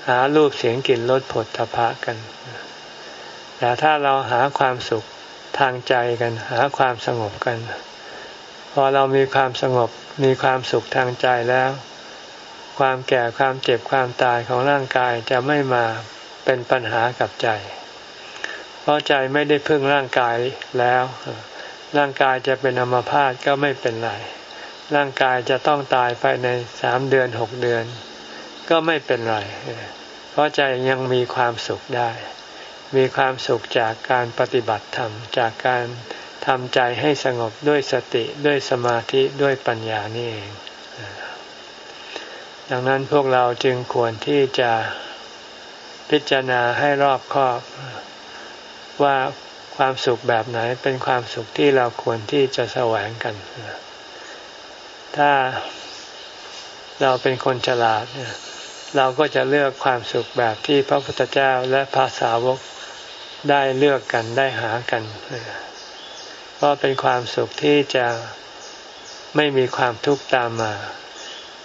หารูปเสียงกลิ่นรสผลทพะกัน แต่ถ้าเราหาความสุขทางใจกัน หาความสงบกัน พอเรามีความสงบมีความสุขทางใจแล้ว ความแก่ความเจ็บความตายของร่างกายจะไม่มาเป็นปัญหากับใจ เพราะใจไม่ได้พึ่งร่างกายแล้ว ร่างกายจะเป็นอัมพาตก็ไม่เป็นไร ร่างกายจะต้องตายภายในสามเดือนหกเดือน ก็ไม่เป็นไร เพราะใจยังมีความสุขได้ มีความสุขจากการปฏิบัติธรรม จากการทำใจให้สงบด้วยสติด้วยสมาธิด้วยปัญญานี่เอง ดังนั้นพวกเราจึงควรที่จะพิจารณาให้รอบคอบว่าความสุขแบบไหนเป็นความสุขที่เราควรที่จะแสวงกัน ถ้าเราเป็นคนฉลาด เราก็จะเลือกความสุขแบบที่พระพุทธเจ้าและภาษาวกได้เลือกกันได้หากัน เพราะเป็นความสุขที่จะไม่มีความทุกข์ตามมา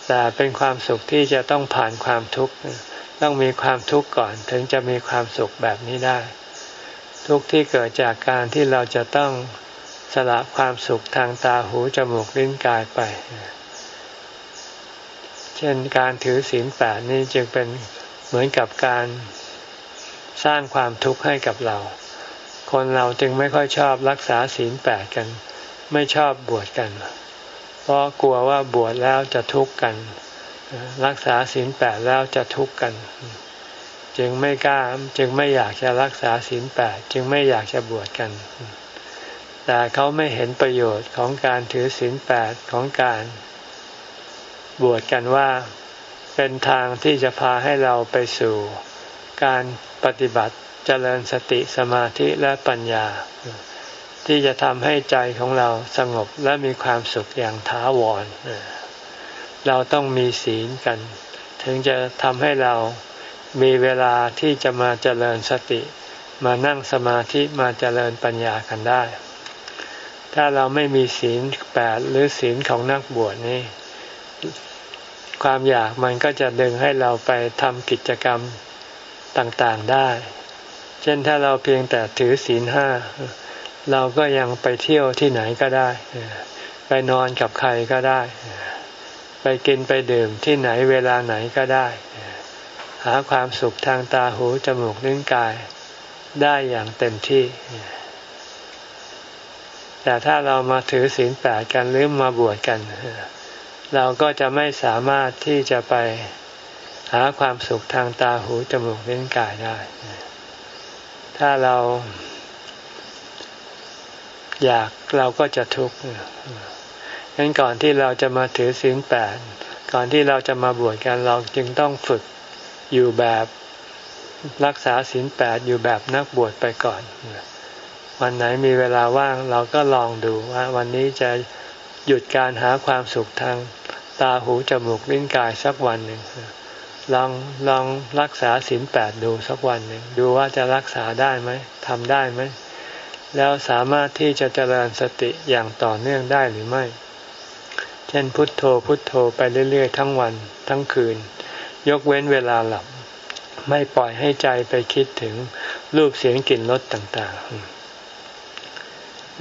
แต่เป็นความสุขที่จะต้องผ่านความทุกข์ ต้องมีความทุกข์ก่อนถึงจะมีความสุขแบบนี้ได้ ทุกข์ที่เกิดจากการที่เราจะต้อง สละความสุขทางตาหูจมูกลิ้นกายไป เช่นการถือศีลแปดนี่จึงเป็นเหมือนกับการสร้างความทุกข์ให้กับเรา คนเราจึงไม่ค่อยชอบรักษาศีลแปดกัน ไม่ชอบบวชกัน เพราะกลัวว่าบวชแล้วจะทุกข์กัน รักษาศีลแปดแล้วจะทุกข์กัน จึงไม่กล้าจึงไม่อยากจะรักษาศีลแปดจึงไม่อยากจะบวชกัน แต่เขาไม่เห็นประโยชน์ของการถือศีลแปดของการ บวชกันว่าเป็นทางที่จะพาให้เราไปสู่ การปฏิบัติเจริญสติสมาธิและปัญญา ที่จะทำให้ใจของเราสงบและมีความสุขอย่างถาวร เราต้องมีศีลกัน ถึงจะทำให้เรามีเวลาที่จะมาเจริญสติ มานั่งสมาธิมาเจริญปัญญากันได้ ถ้าเราไม่มีศีลแปดหรือศีลของนักบวชนี่ ความอยากมันก็จะดึงให้เราไปทำกิจกรรมต่างๆได้ เช่นถ้าเราเพียงแต่ถือศีลห้า เราก็ยังไปเที่ยวที่ไหนก็ได้ ไปนอนกับใครก็ได้ ไปกินไปดื่มที่ไหนเวลาไหนก็ได้ หาความสุขทางตาหูจมูกลิ้นกายได้อย่างเต็มที่ แต่ถ้าเรามาถือศีลแปดกันหรือมาบวชกัน เราก็จะไม่สามารถที่จะไปหาความสุขทางตาหูจมูกลิ้นกายได้ ถ้าเราอยากเราก็จะทุกข์ดังนั้นก่อนที่เราจะมาถือศีลแปดก่อนที่เราจะมาบวชกันเราจึงต้องฝึกอยู่แบบรักษาศีลแปดอยู่แบบนักบวชไปก่อน วันไหนมีเวลาว่างเราก็ลองดูว่าวันนี้จะหยุดการหาความสุขทางตาหูจมูกลิ้นกายสักวันหนึ่งลองลองรักษาศีลแปดดูสักวันหนึ่งดูว่าจะรักษาได้ไหมทำได้ไหมแล้วสามารถที่จะเจริญสติอย่างต่อเนื่องได้หรือไม่ เช่นพุทโธพุทโธไปเรื่อยๆ ทั้งวันทั้งคืน ยกเว้นเวลาหลับ ไม่ปล่อยให้ใจไปคิดถึงรูปเสียงกลิ่นรสต่างๆ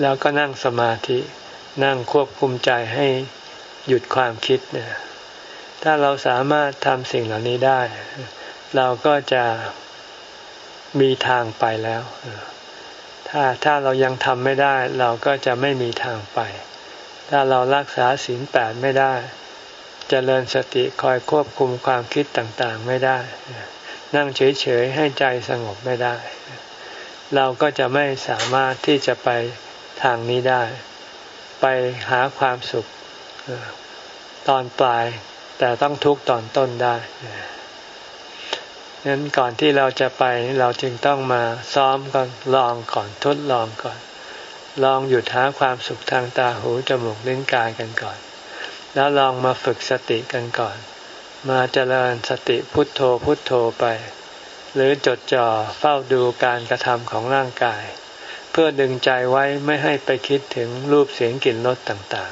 แล้วก็นั่งสมาธิ นั่งควบคุมใจให้หยุดความคิดเนี่ยถ้าเราสามารถทำสิ่งเหล่านี้ได้ เราก็จะมีทางไปแล้ว ถ้าถ้าเรายังทำไม่ได้ เราก็จะไม่มีทางไป ถ้าเรารักษาศีลแปดไม่ได้จเจริญสติคอยควบคุมความคิดต่างๆไม่ได้ นั่งเฉยๆให้ใจสงบไม่ได้ เราก็จะไม่สามารถที่จะไป ทางนี้ได้ ไปหาความสุขตอนปลาย แต่ต้องทุกตอนต้นได้นั้นก่อนที่เราจะไปเราจึงต้องมาซ้อมก่อนลองก่อนทดลองก่อน ลองหยุดหาความสุขทางตาหูจมูกลิ้นกายกันก่อน แล้วลองมาฝึกสติกันก่อน มาเจริญสติพุทโธพุทโธไป หรือจดจ่อเฝ้าดูการกระทำของร่างกาย พื่อดึงใจไว้ไม่ให้ไปคิดถึงรูปเสียงกลิ่นรสต่าง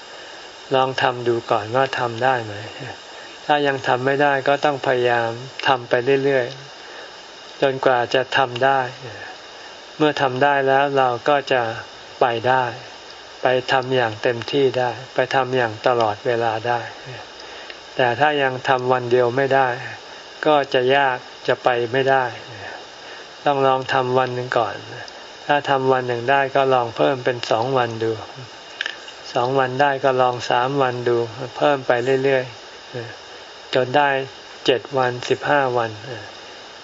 ๆ ลองทำดูก่อนว่าทำได้ไหม ถ้ายังทำไม่ได้ก็ต้องพยายามทำไปเรื่อยๆ จนกว่าจะทำได้ เมื่อทำได้แล้วเราก็จะไปได้ ไปทำอย่างเต็มที่ได้ ไปทำอย่างตลอดเวลาได้ แต่ถ้ายังทำวันเดียวไม่ได้ ก็จะยากจะไปไม่ได้ ต้องลองทำวันหนึ่งก่อน ถ้าทำวันหนึ่งได้ก็ลองเพิ่มเป็นสองวันดูสองวันได้ก็ลองสามวันดู เพิ่มไปเรื่อยๆจนได้เจ็ดวันสิบห้าวัน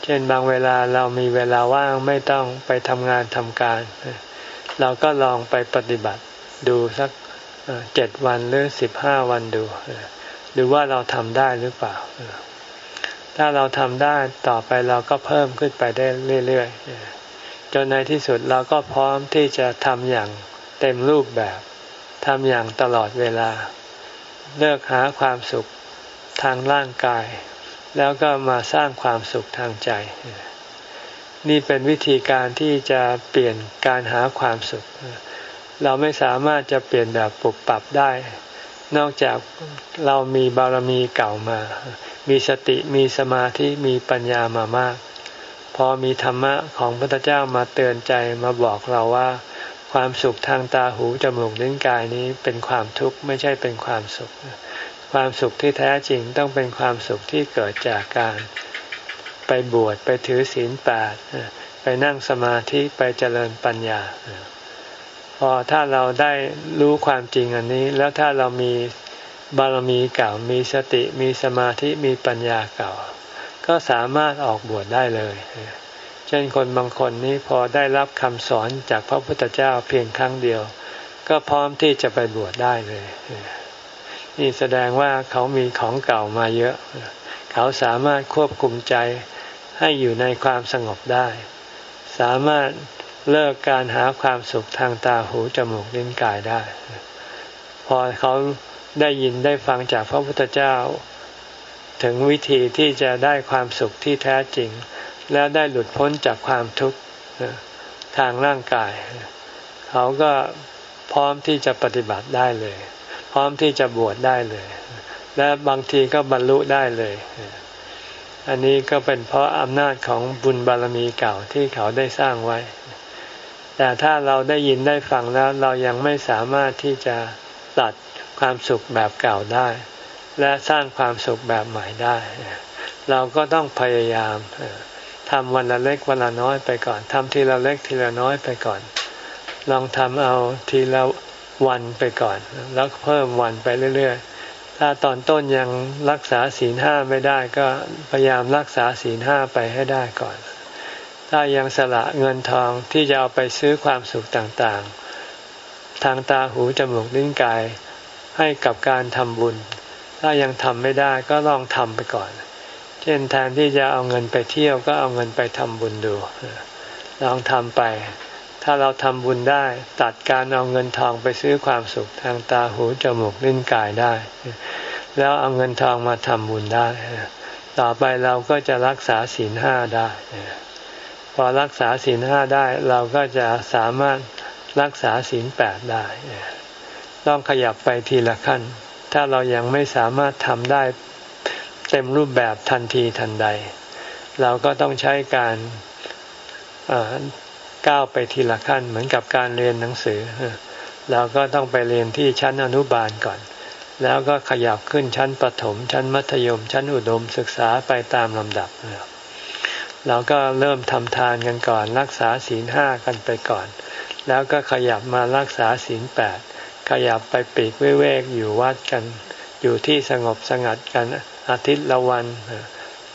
เช่นบางเวลาเรามีเวลาว่างไม่ต้องไปทำงานทำการ เราก็ลองไปปฏิบัติดูสักเจ็ดวันหรือสิบห้าวันดูดูว่าเราทำได้หรือเปล่า ถ้าเราทำได้ต่อไปเราก็เพิ่มขึ้นไปได้เรื่อยๆ จนในที่สุดเราก็พร้อมที่จะทำอย่างเต็มรูปแบบทำอย่างตลอดเวลา เลิกหาความสุขทางร่างกาย แล้วก็มาสร้างความสุขทางใจ นี่เป็นวิธีการที่จะเปลี่ยนการหาความสุข เราไม่สามารถจะเปลี่ยนแบบปรับปรับได้ นอกจากเรามีบารมีเก่ามา มีสติมีสมาธิมีปัญญามามาก พอมีธรรมะของพระพุทธเจ้ามาเตือนใจมาบอกเราว่า ความสุขทางตาหูจมูกลิ้นกายนี้เป็นความทุกข์ไม่ใช่เป็นความสุข ความสุขที่แท้จริงต้องเป็นความสุขที่เกิดจากการ ไปบวชไปถือศีลแปดไปนั่งสมาธิไปเจริญปัญญาพอถ้าเราได้รู้ความจริงอันนี้ แล้วถ้าเรามีบารมีเก่ามีสติมีสมาธิมีปัญญาเก่า ก็สามารถออกบวชได้เลย เช่นคนบางคนนี้พอได้รับคำสอนจากพระพุทธเจ้าเพียงครั้งเดียว ก็พร้อมที่จะไปบวชได้เลย นี่แสดงว่าเขามีของเก่ามาเยอะ เขาสามารถควบคุมใจให้อยู่ในความสงบได้ สามารถเลิกการหาความสุขทางตาหูจมูกลิ้นกายได้ พอเขาได้ยินได้ฟังจากพระพุทธเจ้า ถึงวิธีที่จะได้ความสุขที่แท้จริง แล้วได้หลุดพ้นจากความทุกข์ทางร่างกาย เขาก็พร้อมที่จะปฏิบัติได้เลย พร้อมที่จะบวชได้เลย และบางทีก็บรรลุได้เลย อันนี้ก็เป็นเพราะอำนาจของบุญบารมีเก่าที่เขาได้สร้างไว้ แต่ถ้าเราได้ยินได้ฟังแล้วเรายังไม่สามารถที่จะตัดความสุขแบบเก่าได้ และสร้างความสุขแบบใหม่ได้ เราก็ต้องพยายามทำวันละเล็กวันละน้อยไปก่อนทำทีละเล็กทีละน้อยไปก่อน ลองทำเอาทีละวันไปก่อน แล้วเพิ่มวันไปเรื่อยๆ ถ้าตอนต้นยังรักษาศีลห้าไม่ได้ก็พยายามรักษาศีลห้าไปให้ได้ก่อน ถ้ายังสละเงินทองที่จะเอาไปซื้อความสุขต่างๆ ทางตาหูจมูกลิ้นกายให้กับการทำบุญ ถ้ายังทำไม่ได้ก็ลองทำไปก่อน เช่นแทนที่จะเอาเงินไปเที่ยวก็เอาเงินไปทำบุญดู ลองทำไป ถ้าเราทำบุญได้ ตัดการเอาเงินทองไปซื้อความสุขทางตาหูจมูกลิ้นกายได้ แล้วเอาเงินทองมาทำบุญได้ ต่อไปเราก็จะรักษาศีลห้าได้ พอรักษาศีลห้าได้เราก็จะสามารถรักษาศีลแปดได้ ต้องขยับไปทีละขั้น ถ้าเรายังไม่สามารถทำได้เต็มรูปแบบทันทีทันใด เราก็ต้องใช้การก้าวไปทีละขั้นเหมือนกับการเรียนหนังสือ เราก็ต้องไปเรียนที่ชั้นอนุบาลก่อน แล้วก็ขยับขึ้นชั้นประถม ชั้นมัธยม ชั้นอุดมศึกษาไปตามลำดับ เราก็เริ่มทำทานกันก่อน รักษาศีลห้ากันไปก่อน แล้วก็ขยับมารักษาศีลแปด ขยับไปปีกเวกอยู่วัดกัน อยู่ที่สงบสงัดกันอาทิตย์ละวัน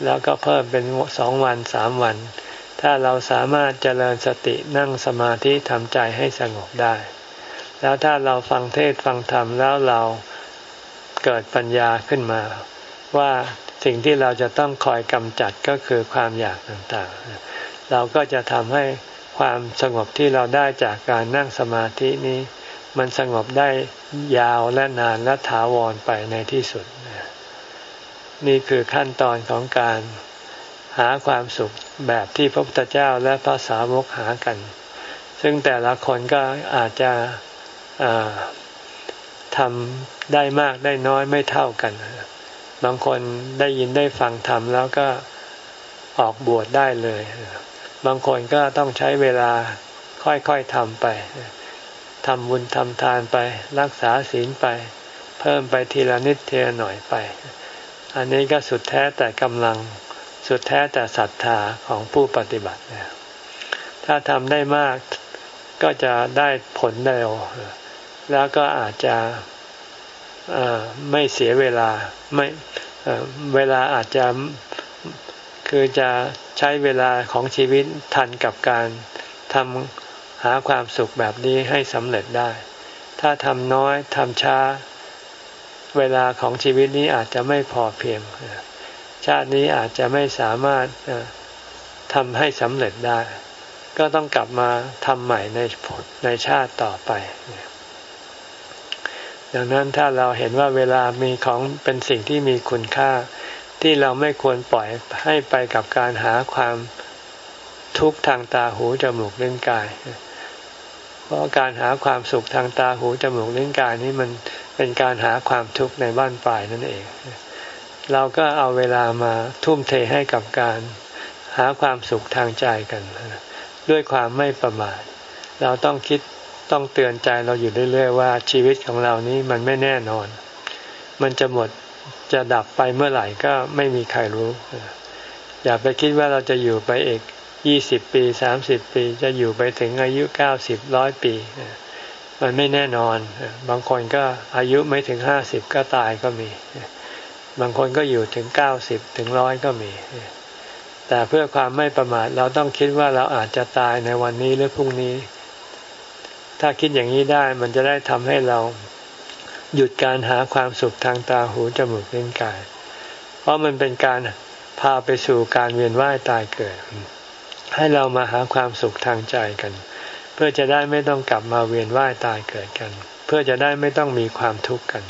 แล้วก็เพิ่มเป็นสองวันสามวัน ถ้าเราสามารถเจริญสตินั่งสมาธิทำใจให้สงบได้ แล้วถ้าเราฟังเทศฟังธรรมแล้วเราเกิดปัญญาขึ้นมา ว่าสิ่งที่เราจะต้องคอยกำจัดก็คือความอยากต่างๆ เราก็จะทำให้ความสงบที่เราได้จากการนั่งสมาธินี้ มันสงบได้ยาวและนานและถาวรไปในที่สุด นี่คือขั้นตอนของการหาความสุขแบบที่พระพุทธเจ้าและพระสาวกหากัน ซึ่งแต่ละคนก็อาจจะทำได้มากได้น้อยไม่เท่ากัน บางคนได้ยินได้ฟังธรรมแล้วก็ออกบวชได้เลย บางคนก็ต้องใช้เวลาค่อยๆทำไป ทำบุญทำทานไปรักษาศีลไป เพิ่มไปทีละนิดทีละหน่อยไป อันนี้ก็สุดแท้แต่กำลังสุดแท้แต่ศรัทธาของผู้ปฏิบัติถ้าทำได้มากก็จะได้ผลเร็วแล้วก็อาจจะไม่เสียเวลาไม่เวลาอาจจะคือจะใช้เวลาของชีวิตทันกับการทำ หาความสุขแบบนี้ให้สำเร็จได้ ถ้าทำน้อยทำช้า เวลาของชีวิตนี้อาจจะไม่พอเพียง ชาตินี้อาจจะไม่สามารถทำให้สำเร็จได้ ก็ต้องกลับมาทำใหม่ในในชาติต่อไป ดังนั้นถ้าเราเห็นว่าเวลามีของเป็นสิ่งที่มีคุณค่า ที่เราไม่ควรปล่อยให้ไปกับการหาความทุกข์ทางตาหูจมูกเลิ้นกาย เพราะการหาความสุขทางตาหูจมูกลิ้นกายนี้มันเป็นการหาความทุกข์ในบ้านปลายนั่นเอง เราก็เอาเวลามาทุ่มเทให้กับการหาความสุขทางใจกัน ด้วยความไม่ประมาทเราต้องคิดต้องเตือนใจเราอยู่เรื่อยๆว่าชีวิตของเรานี้มันไม่แน่นอน มันจะหมดจะดับไปเมื่อไหร่ก็ไม่มีใครรู้ อย่าไปคิดว่าเราจะอยู่ไปอีก ยี่สิบปีสามสิบปี จะอยู่ไปถึงอายุเก้าสิบร้อยปี มันไม่แน่นอน บางคนก็อายุไม่ถึงห้าสิบก็ตายก็มี บางคนก็อยู่ถึงเก้าสิบถึงร้อยก็มี แต่เพื่อความไม่ประมาทเราต้องคิดว่าเราอาจจะตายในวันนี้หรือพรุ่งนี้ ถ้าคิดอย่างนี้ได้มันจะได้ทำให้เราหยุดการหาความสุขทางตาหูจมูกลิ้นกาย เพราะมันเป็นการพาไปสู่การเวียนว่ายตายเกิด ให้เรามาหาความสุขทางใจกัน เพื่อจะได้ไม่ต้องกลับมาเวียนว่ายตายเกิดกัน เพื่อจะได้ไม่ต้องมีความทุกข์กัน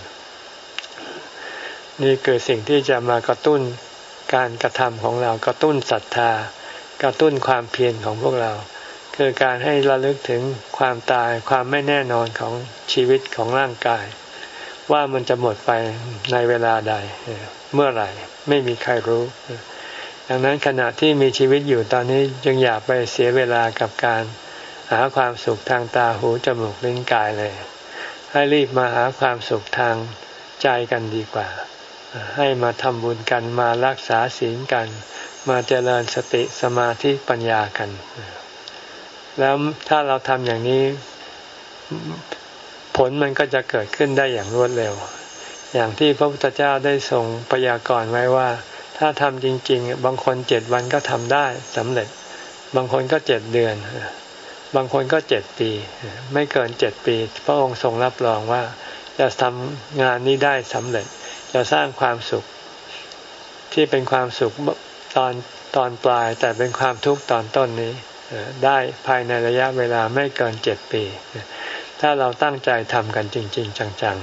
นี่คือสิ่งที่จะมากระตุ้นการกระทำของเรากระตุ้นศรัทธา กระตุ้นความเพียรของพวกเรา คือการให้ระลึกถึงความตายความไม่แน่นอนของชีวิตของร่างกาย ว่ามันจะหมดไปในเวลาใด เมื่อไหร่ไม่มีใครรู้ ดังนั้นขณะที่มีชีวิตอยู่ตอนนี้จึงอย่าไปเสียเวลากับการหาความสุขทางตาหูจมูกลิ้นกายเลย ให้รีบมาหาความสุขทางใจกันดีกว่า ให้มาทำบุญกันมารักษาศีลกัน มาเจริญสติสมาธิปัญญากัน แล้วถ้าเราทำอย่างนี้ผลมันก็จะเกิดขึ้นได้อย่างรวดเร็ว อย่างที่พระพุทธเจ้าได้ทรงพยากรณ์ไว้ว่า ถ้าทำจริง ๆ บางคนเจ็ดวันก็ทำได้สำเร็จ บางคนก็เจ็ดเดือน บางคนก็เจ็ดปี ไม่เกินเจ็ดปี พระองค์ทรงรับรองว่า จะทำงานนี้ได้สำเร็จ จะสร้างความสุข ที่เป็นความสุขตอนตอนปลาย แต่เป็นความทุกข์ตอนต้นนี้ได้ภายในระยะเวลาไม่เกินเจ็ดปี ถ้าเราตั้งใจทำกันจริง ๆ จัง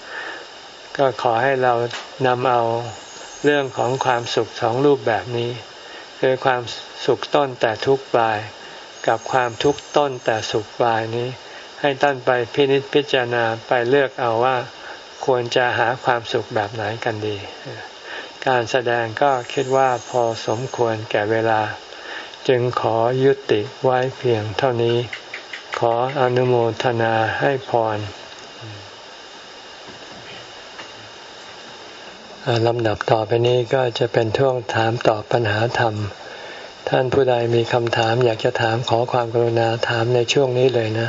ๆ ก็ขอให้เรานำเอา เรื่องของความสุขสองรูปแบบนี้คือความสุขต้นแต่ทุกปลาย กับความทุกต้นแต่สุขปลายนี้ ให้ท่านไปพินิจพิจารณาไปเลือกเอาว่า ควรจะหาความสุขแบบไหนกันดี การแสดงก็คิดว่าพอสมควรแก่เวลา จึงขอยุติไว้เพียงเท่านี้ ขออนุโมทนาให้พร ลำดับต่อไปนี้ก็จะเป็นท่วงถามตอบปัญหาธรรม ท่านผู้ใดมีคำถามอยากจะถามขอความกรุณาถามในช่วงนี้เลยนะ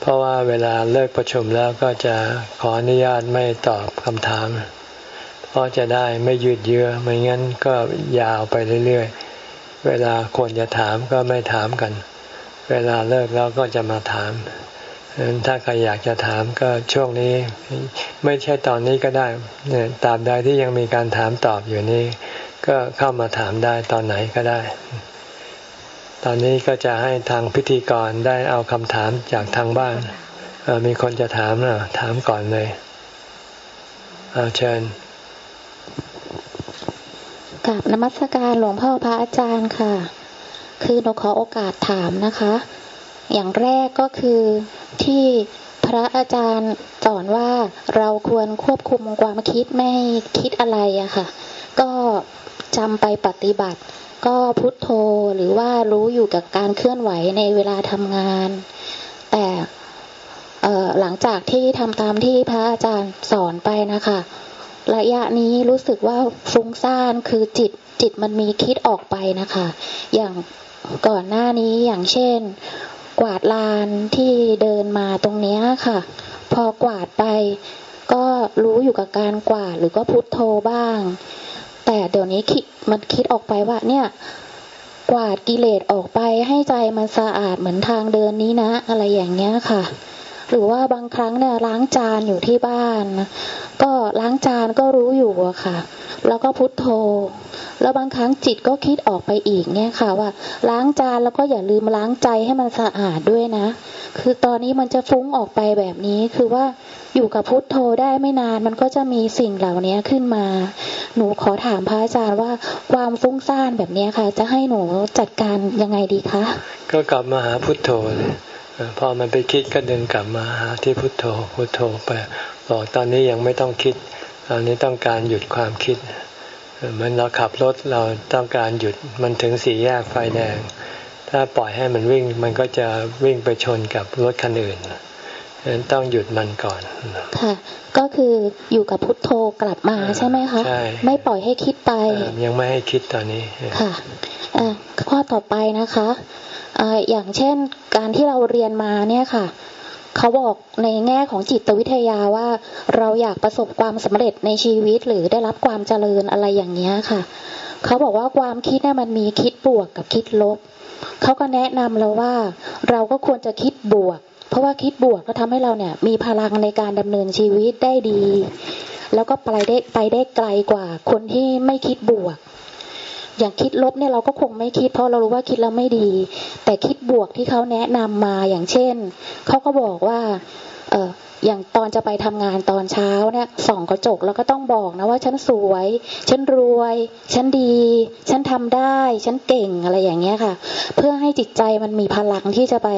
เพราะว่าเวลาเลิกประชุมแล้วก็จะขออนุญาตไม่ตอบคำถาม เพราะจะได้ไม่ยืดเยื้อไม่งั้นก็ยาวไปเรื่อยๆ เวลาควรจะถามก็ไม่ถามกัน เวลาเลิกแล้วก็จะมาถาม ถ้าใครอยากจะถามก็ช่วงนี้ ไม่ใช่ตอนนี้ก็ได้เนี่ยตาบใดที่ยังมีการถามตอบอยู่นี้ ก็เข้ามาถามได้ตอนไหนก็ได้ ตอนนี้ก็จะให้ทางพิธีกรได้เอาคำถามจากทางบ้านมีคนจะถามนะถามก่อนเลยเอาเชิญกับนมัสการหลวงพ่อพระอาจารย์ค่ะ คือหนูขอโอกาสถามนะคะ อย่างแรกก็คือที่พระอาจารย์สอนว่าเราควรควบคุมความคิดไม่คิดอะไรอะค่ะ ก็จำไปปฏิบัติ ก็พุทโธหรือว่ารู้อยู่กับการเคลื่อนไหวในเวลาทำงาน แต่หลังจากที่ทำตามที่พระอาจารย์สอนไปนะคะระยะนี้รู้สึกว่าฟุ้งซ่านคือจิตจิตมันมีคิดออกไปนะคะ อย่างก่อนหน้านี้อย่างเช่น กวาดลานที่เดินมาตรงนี้ค่ะ พอกวาดไป ก็รู้อยู่กับการกวาดหรือก็พุทโธบ้าง แต่เดี๋ยวนี้คิดมันคิดออกไปว่า เนี่ย กวาดกิเลสออกไปให้ใจมันสะอาดเหมือนทางเดินนี้นะ อะไรอย่างเงี้ยค่ะ หรือว่าบางครั้งเนี่ยล้างจานอยู่ที่บ้าน ก็ล้างจานก็รู้อยู่อะค่ะ แล้วก็พุทโธ แล้วบางครั้งจิตก็คิดออกไปอีกเนี่ยค่ะว่า ล้างจานแล้วก็อย่าลืมล้างใจให้มันสะอาดด้วยนะ คือตอนนี้มันจะฟุ้งออกไปแบบนี้คือว่าอยู่กับพุทโธได้ไม่นานมันก็จะมีสิ่งเหล่านี้ขึ้นมา หนูขอถามพระอาจารย์ว่าความฟุ้งซ่านแบบนี้ค่ะ จะให้หนูจัดการยังไงดีคะ ก็กลับมาหาพุทโธเลยพอมันไปคิดก็ดึงกลับมาหาที่พุทโธพุทโธไปบอกตอนนี้ยังไม่ต้องคิดตอนนี้ต้องการหยุดความคิด เหมือนเราขับรถเราต้องการหยุดมันถึงสี่แยกไฟแดง ถ้าปล่อยให้มันวิ่งมันก็จะวิ่งไปชนกับรถคันอื่นฉะนั้นต้องหยุดมันก่อนค่ะก็คืออยู่กับพุทโธกลับมาใช่ไหมคะใช่ไม่ปล่อยให้คิดไปยังไม่ให้คิดตอนนี้ค่ะข้อต่อไปนะคะอย่างเช่นการที่เราเรียนมาเนี่ยค่ะ เขาบอกในแง่ของจิตวิทยาว่า เราอยากประสบความสำเร็จในชีวิตหรือได้รับความเจริญอะไรอย่างเงี้ยค่ะ เขาบอกว่าความคิดเนี่ยมันมีคิดบวกกับคิดลบ เขาก็แนะนำเราว่า เราก็ควรจะคิดบวก เพราะว่าคิดบวกก็ทำให้เราเนี่ย มีพลังในการดำเนินชีวิตได้ดี แล้วก็ไปได้ไปได้ไกลกว่าคนที่ไม่คิดบวก อย่างคิดลบเนี่ยเราก็คงไม่คิด เพราะเรารู้ว่าคิดแล้วไม่ดี แต่คิดบวกที่เขาแนะนำมาอย่างเช่นเขาก็บอกว่าเอออย่างตอนจะไปทำงานตอนเช้าเนี่ยส่องกระจกแล้วก็ต้องบอกนะว่าฉันสวย ฉันรวย ฉันดี ฉันทำได้ ฉันเก่งอะไรอย่างเงี้ยค่ะ เพื่อให้จิตใจมันมีพลังที่จะไป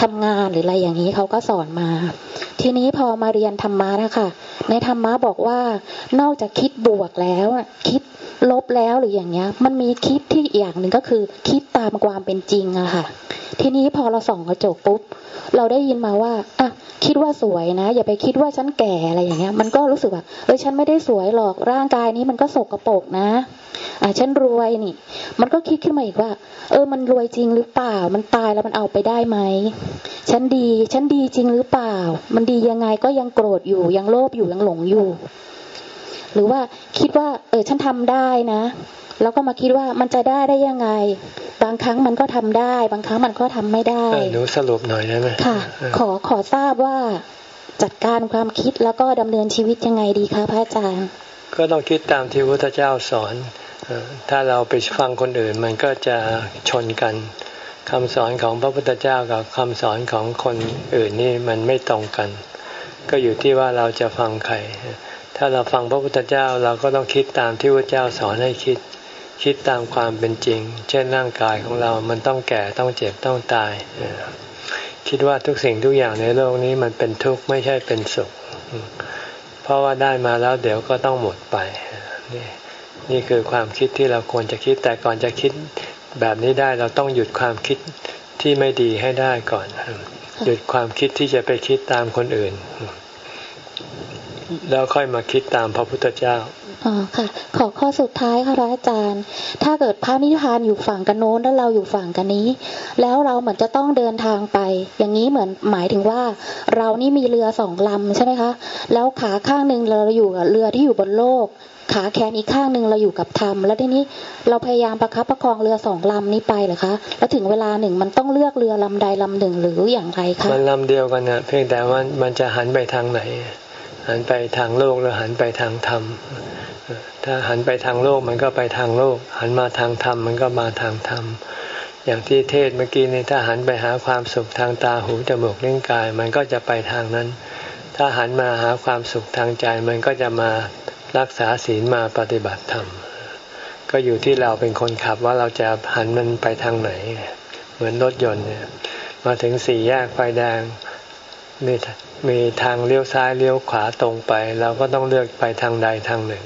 ทำงานหรืออะไรอย่างนี้เขาก็สอนมา ทีนี้พอมาเรียนธรรมะนะคะในธรรมะบอกว่านอกจากคิดบวกแล้วคิด ลบแล้วหรืออย่างเงี้ย มันมีคิดที่อย่างหนึ่งก็คือ คิดตามความเป็นจริงอะค่ะ ทีนี้พอเราส่องกระจกปุ๊บ เราได้ยินมาว่าอะคิดว่าสวยนะ อย่าไปคิดว่าฉันแก่อะไรอย่างเงี้ย มันก็รู้สึกว่าเออฉันไม่ได้สวยหรอกร่างกายนี้มันก็สกรปรกนะอะฉันรวยนี่ มันก็คิดขึ้นมาอีกว่า เออมันรวยจริงหรือเปล่า มันตายแล้วมันเอาไปได้ไหมฉันดี ฉันดีจริงหรือเปล่า มันดียังไงก็ยังโกรธอยู่ยังโลภอยู่ยังหลงอยู่ หรือว่าคิดว่า เออฉันทำได้นะ แล้วก็มาคิดว่ามันจะได้ได้ยังไง บางครั้งมันก็ทำได้ บางครั้งมันก็ทำไม่ได้หนูสรุปหน่อยได้ไหมค่ะ ขอขอทราบว่าจัดการความคิดแล้วก็ดำเนินชีวิตยังไงดีคะพระอาจารย์ก็ต้องคิดตามที่พระพุทธเจ้าสอนถ้าเราไปฟังคนอื่นมันก็จะชนกันคำสอนของพระพุทธเจ้ากับคำสอนของคนอื่นนี่มันไม่ตรงกัน ก็อยู่ที่ว่าเราจะฟังใคร ถ้าเราฟังพระพุทธเจ้าเราก็ต้องคิดตามที่พระเจ้าสอนให้คิด คิดตามความเป็นจริง เช่นร่างกายของเรามันต้องแก่ต้องเจ็บต้องตาย คิดว่าทุกสิ่งทุกอย่างในโลกนี้มันเป็นทุกข์ไม่ใช่เป็นสุข เพราะว่าได้มาแล้วเดี๋ยวก็ต้องหมดไป นี่นี่คือความคิดที่เราควรจะคิดแต่ก่อนจะคิดแบบนี้ได้เราต้องหยุดความคิดที่ไม่ดีให้ได้ก่อน หยุดความคิดที่จะไปคิดตามคนอื่น แล้วค่อยมาคิดตามพระพุทธเจ้าอ๋อค่ะ ขอข้อสุดท้ายค่ะพระอาจารย์ ถ้าเกิดพระนิพพานอยู่ฝั่งกันโน้นแล้วเราอยู่ฝั่งกันนี้ แล้วเราเหมือนจะต้องเดินทางไป อย่างนี้เหมือนหมายถึงว่า เรานี่มีเรือสองลำใช่ไหมคะ แล้วขาข้างหนึ่งเราอยู่กับเรือที่อยู่บนโลก ขาแขนอีกข้างหนึ่งเราอยู่กับธรรมแล้วทีนี้เราพยายามประคับประคองเรือสองลำนี้ไปเหรอคะ แล้วถึงเวลาหนึ่งมันต้องเลือกเรือลำใดลำหนึ่งหรืออย่างไรคะมันลำเดียวกันนะเพียงแต่ว่ามันจะหันไปทางไหน หันไปทางโลกหรือหันไปทางธรรม ถ้าหันไปทางโลกมันก็ไปทางโลก หันมาทางธรรมมันก็มาทางธรรม อย่างที่เทศเมื่อกี้นี้ถ้าหันไปหาความสุขทางตาหูจมูกลิ้นกาย มันก็จะไปทางนั้น ถ้าหันมาหาความสุขทางใจมันก็จะมารักษาศีลมาปฏิบัติธรรม ก็อยู่ที่เราเป็นคนขับว่าเราจะหันมันไปทางไหน เหมือนรถยนต์เนี่ย มาถึงสี่แยกไฟแดง มีมีทางเลี้ยวซ้ายเลี้ยวขวาตรงไป เราก็ต้องเลือกไปทางใดทางหนึ่ง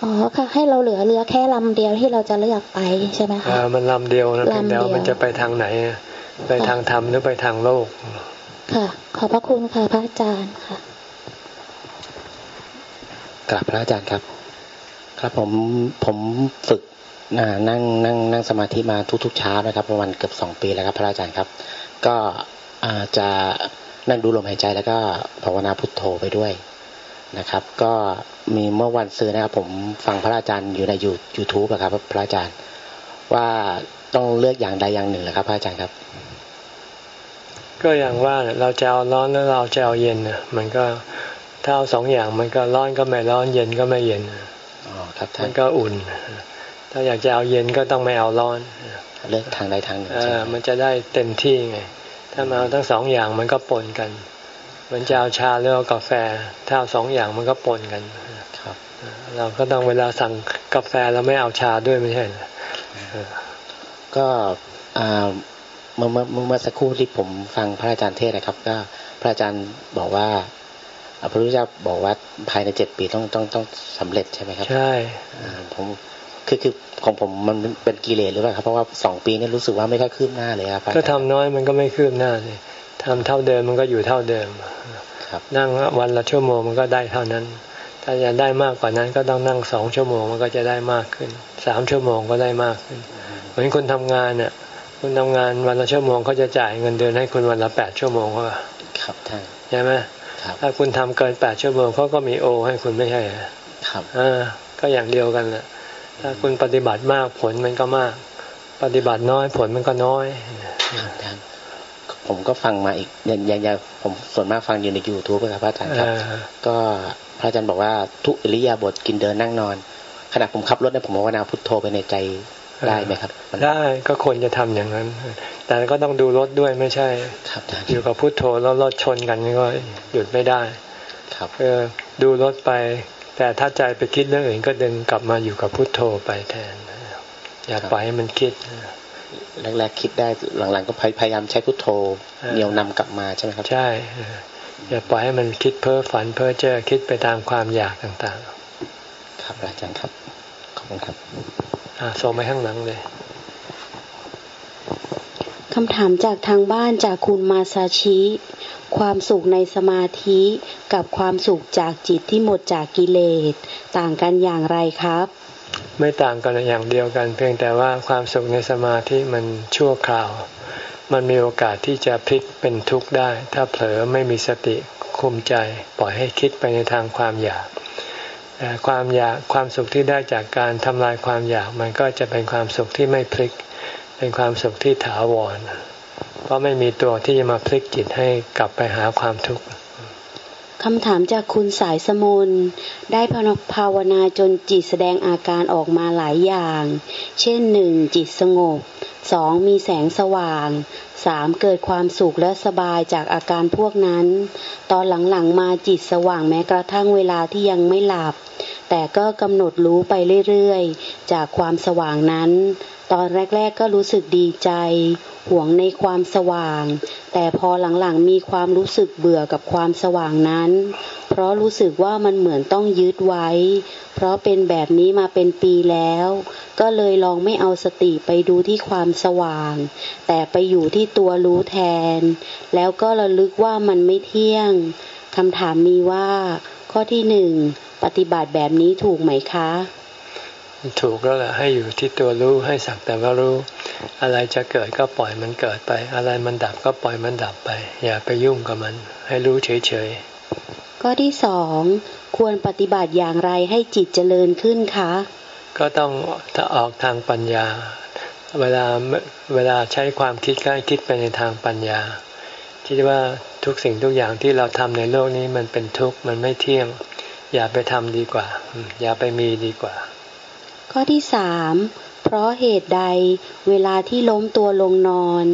อ๋อค่ะให้เราเหลือเรือแค่ลำเดียวที่เราจะเลือกไปใช่ไหมคะมันลำเดียวนะเพียงแต่มันจะไปทางไหน ไปทางธรรมหรือไปทางโลก ค่ะ ขอบพระคุณค่ะพระอาจารย์ค่ะกราบพระอาจารย์ครับ ครับผมผมฝึกนั่งนั่งนั่งสมาธิมาทุกๆเช้านะครับ ประมาณเกือบสองปีแล้วครับ พระอาจารย์ครับ ก็อา จะนั่งดูลมหายใจแล้วก็ภาวนาพุทโธไปด้วยนะครับ ก็มีเมื่อวันซื้อนะครับ ผมฟังพระอาจารย์อยู่ในยูยูทูบครับพระอาจารย์ ว่าต้องเลือกอย่างใดอย่างหนึ่งนะครับ พระอาจารย์ครับ ก็อย่างว่าเราจะเอาร้อนแล้วเราจะเอาเย็นนะมันก็ถ้าเอาสองอย่างมันก็ร้อนก็ไม่ร้อนเย็นก็ไม่เย็นอ๋อครับมันก็อุ่น ถ้าอยากจะเอาเย็นก็ต้องไม่เอาร้อนเลือกทางใดทางหนึ่งมันจะได้เต็มที่ไง ถ้ามาเอาทั้งสองอย่างมันก็ปนกัน เหมือนจะเอาชาหรือเอากาแฟ ถ้าเอาสองอย่างมันก็ปนกันครับ เราก็ต้องเวลาสั่งกาแฟเราไม่เอาชาด้วยไม่ใช่ก็เมื่อเมื่อเมื่อสักครู่ที่ผมฟังพระอาจารย์เทศนะครับ ก็พระอาจารย์บอกว่าพระพุทธเจ้าบอกว่าภายในเจ็ดปีต้องต้องต้องสำเร็จใช่ไหมครับ ใช่ผม คือคือของผมมันเป็นกิเลสหรือเปล่าครับเพราะว่าสองปีนี้รู้สึกว่าไม่ค่อยคืบหน้าเลยครับก็ทำน้อยมันก็ไม่คืบหน้าเลยทำเท่าเดิมมันก็อยู่เท่าเดิมนั่งวันละชั่วโมงมันก็ได้เท่านั้น ถ้าจะได้มากกว่านั้นก็ต้องนั่งสองชั่วโมงมันก็จะได้มากขึ้นสามชั่วโมงก็ได้มากขึ้นเหมือนคนทำงานเนี่ยคุณทำงานวันละชั่วโมงเขาจะจ่ายเงินเดือนให้คุณวันละแปดชั่วโมงก็ครับท่านใช่ไหมถ้าคุณทำเกินแปดชั่วโมงเขาก็มีโอ ให้คุณไม่ใช่ครับอ่าก็อย่างเดียวกันแหละ ถ้าคุณปฏิบัติมากผลมันก็มาก ปฏิบัติน้อยผลมันก็น้อย ผมก็ฟังมาอีกอย่างอย่างผมส่วนมากฟังอยู่ในยูทูบครับพระอาจารย์ครับ ก็พระอาจารย์บอกว่าทุกอิริยาบถกินเดินนั่งนอน ขณะผมขับรถเนี่ยผมภาวนาพุทโธไปในใจได้ไหมครับ ได้ก็ควรจะทำอย่างนั้น แต่ก็ต้องดูรถด้วยไม่ใช่ครับอยู่กับพุทโธแล้วรถชนกันก็หยุดไม่ได้ครับเออดูรถไป แต่ถ้าใจไปคิดเรื่องอื่นก็ดึงกลับมาอยู่กับพุทโธไปแทน อย่าปล่อยให้มันคิดแรกๆคิดได้หลังๆ ก็พยายามใช้พุทโธเหนี่ยวนำกลับมาใช่ไหมครับ ใช่อย่าปล่อยให้มันคิดเพ้อฝันเพ้อเจ้อคิดไปตามความอยากต่างๆ ครับอาจารย์ครับขอบคุณครับอ่าส่งไปข้างหลังเลยคำถามจากทางบ้านจากคุณมาซาชิ ความสุขในสมาธิกับความสุขจากจิตที่หมดจากกิเลส ต่างกันอย่างไรครับ ไม่ต่างกันอย่างเดียวกัน เพียงแต่ว่าความสุขในสมาธิมันชั่วคราว มันมีโอกาสที่จะพลิกเป็นทุกข์ได้ ถ้าเผลอไม่มีสติคุมใจ ปล่อยให้คิดไปในทางความอยากแต่ความอยากความสุขที่ได้จากการทำลายความอยาก มันก็จะเป็นความสุขที่ไม่พลิก เป็นความสุขที่ถาวร เพราะไม่มีตัวที่จะมาพลิกจิตให้กลับไปหาความทุกข์คำถามจากคุณสายสมนได้ภาวนาจนจิตแสดงอาการออกมาหลายอย่าง เช่นหนึ่งจิตสงบสองมีแสงสว่างสามเกิดความสุขและสบายจากอาการพวกนั้น ตอนหลังๆมาจิตสว่างแม้กระทั่งเวลาที่ยังไม่หลับ แต่ก็กำหนดรู้ไปเรื่อยๆ จากความสว่างนั้น ตอนแรก ๆ ก็รู้สึกดีใจ หวงในความสว่าง แต่พอหลังๆมีความรู้สึกเบื่อกับความสว่างนั้น เพราะรู้สึกว่ามันเหมือนต้องยึดไว้ เพราะเป็นแบบนี้มาเป็นปีแล้ว ก็เลยลองไม่เอาสติไปดูที่ความสว่าง แต่ไปอยู่ที่ตัวรู้แทน แล้วก็ระลึกว่ามันไม่เที่ยงคำถามมีว่า ข้อที่หนึ่งปฏิบัติแบบนี้ถูกไหมคะ ถูกแล้วแหละให้อยู่ที่ตัวรู้ให้สักแต่ว่ารู้ อะไรจะเกิดก็ปล่อยมันเกิดไป อะไรมันดับก็ปล่อยมันดับไป อย่าไปยุ่งกับมัน ให้รู้เฉยๆข้อที่สองควรปฏิบัติอย่างไรให้จิตเจริญขึ้นคะ ก็ต้องถ้าออกทางปัญญา เวลาเวลาใช้ความคิดก็ให้คิดไปในทางปัญญา คิดว่าทุกสิ่งทุกอย่างที่เราทำในโลกนี้มันเป็นทุกข์มันไม่เที่ยง อย่าไปทำดีกว่า อย่าไปมีดีกว่า ข้อที่สามเพราะเหตุใดเวลาที่ล้มตัวลงนอน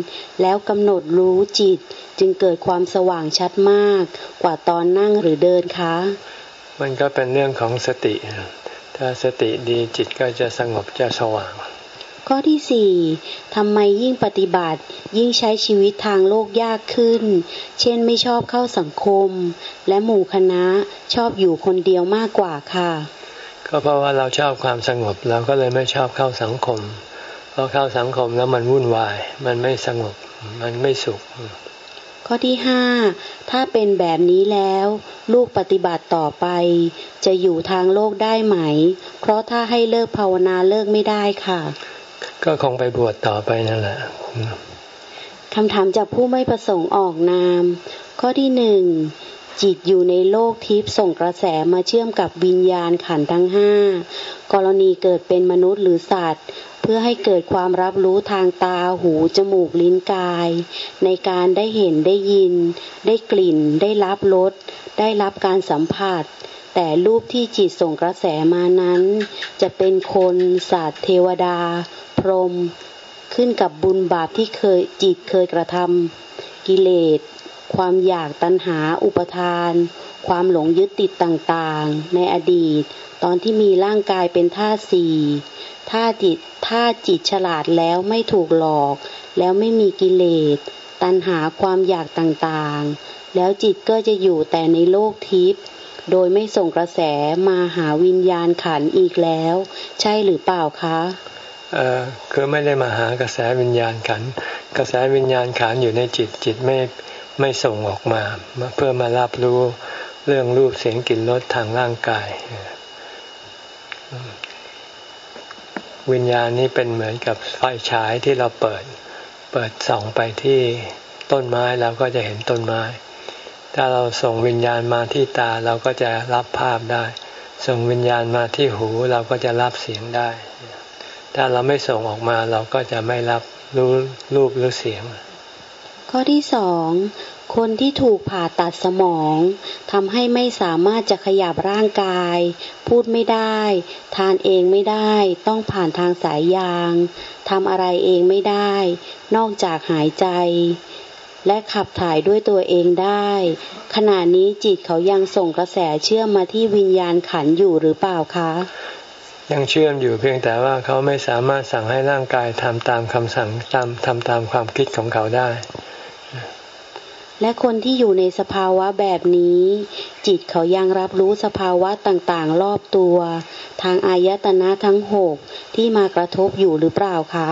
แล้วกำหนดรู้จิตจึงเกิดความสว่างชัดมากกว่าตอนนั่งหรือเดินคะ มันก็เป็นเรื่องของสติ ถ้าสติดีจิตก็จะสงบจะสว่าง ข้อที่สี่ทำไมยิ่งปฏิบัติยิ่งใช้ชีวิตทางโลกยากขึ้น เช่นไม่ชอบเข้าสังคม และหมู่คณะชอบอยู่คนเดียวมากกว่าค่ะ ก็เพราะว่าเราชอบความสงบ เราก็เลยไม่ชอบเข้าสังคม เพราะเข้าสังคมแล้วมันวุ่นวาย มันไม่สงบ มันไม่สุข ข้อที่ห้าถ้าเป็นแบบนี้แล้ว ลูกปฏิบัติต่อไป จะอยู่ทางโลกได้ไหม เพราะถ้าให้เลิกภาวนาเลิกไม่ได้ค่ะ ก็คงไปบวชต่อไปนั่นแหละคำถามจากผู้ไม่ประสงค์ออกนาม ข้อที่หนึ่ง จิตอยู่ในโลกทิพย์ส่งกระแสมาเชื่อมกับวิญญาณขันทั้งห้ากรณีเกิดเป็นมนุษย์หรือสัตว์ เพื่อให้เกิดความรับรู้ทางตาหูจมูกลิ้นกาย ในการได้เห็นได้ยิน ได้กลิ่น ได้รับรสได้รับการสัมผัส แต่รูปที่จิตส่งกระแสมานั้น จะเป็นคนสัตว์เทวดา พรหมขึ้นกับบุญบาปที่เคยจิตเคยกระทำกิเลส ความอยากตัณหาอุปทาน ความหลงยึดติดต่างๆ ในอดีต ตอนที่มีร่างกายเป็นท่าสี่ท่าจิตท่าจิตฉลาดแล้วไม่ถูกหลอก แล้วไม่มีกิเลส ตัณหาความอยากต่างๆ แล้วจิตก็จะอยู่แต่ในโลกทิพย์โดยไม่ส่งกระแสมาหาวิญญาณขันอีกแล้ว ใช่หรือเปล่าคะเออคือไม่ได้มาหากระแสวิญญาณขัน กระแสวิญญาณขันอยู่ในจิตจิตไม่ ไม่ส่งออกมาเพื่อมารับรู้เรื่องรูปเสียงกลิ่นรสทางร่างกาย วิญญาณนี้เป็นเหมือนกับไฟฉายที่เราเปิด เปิดส่องไปที่ต้นไม้เราก็จะเห็นต้นไม้ ถ้าเราส่งวิญญาณมาที่ตาเราก็จะรับภาพได้ ส่งวิญญาณมาที่หูเราก็จะรับเสียงได้ ถ้าเราไม่ส่งออกมาเราก็จะไม่รับรู้รูปหรือเสียง ข้อที่สองคนที่ถูกผ่าตัดสมองทำให้ไม่สามารถจะขยับร่างกาย พูดไม่ได้ ทานเองไม่ได้ ต้องผ่านทางสายยางทำอะไรเองไม่ได้ นอกจากหายใจ และขับถ่ายด้วยตัวเองได้ ขณะนี้จิตเขายังส่งกระแสเชื่อมมาที่วิญญาณขันอยู่หรือเปล่าคะ ยังเชื่อมอยู่เพียงแต่ว่าเขาไม่สามารถสั่งให้ร่างกายทำตามคำสั่งตามทำตามความคิดของเขาได้ และคนที่อยู่ในสภาวะแบบนี้ จิตเขายังรับรู้สภาวะต่างๆ รอบตัว ทางอายตนะทั้งหกที่มากระทบอยู่หรือเปล่าคะ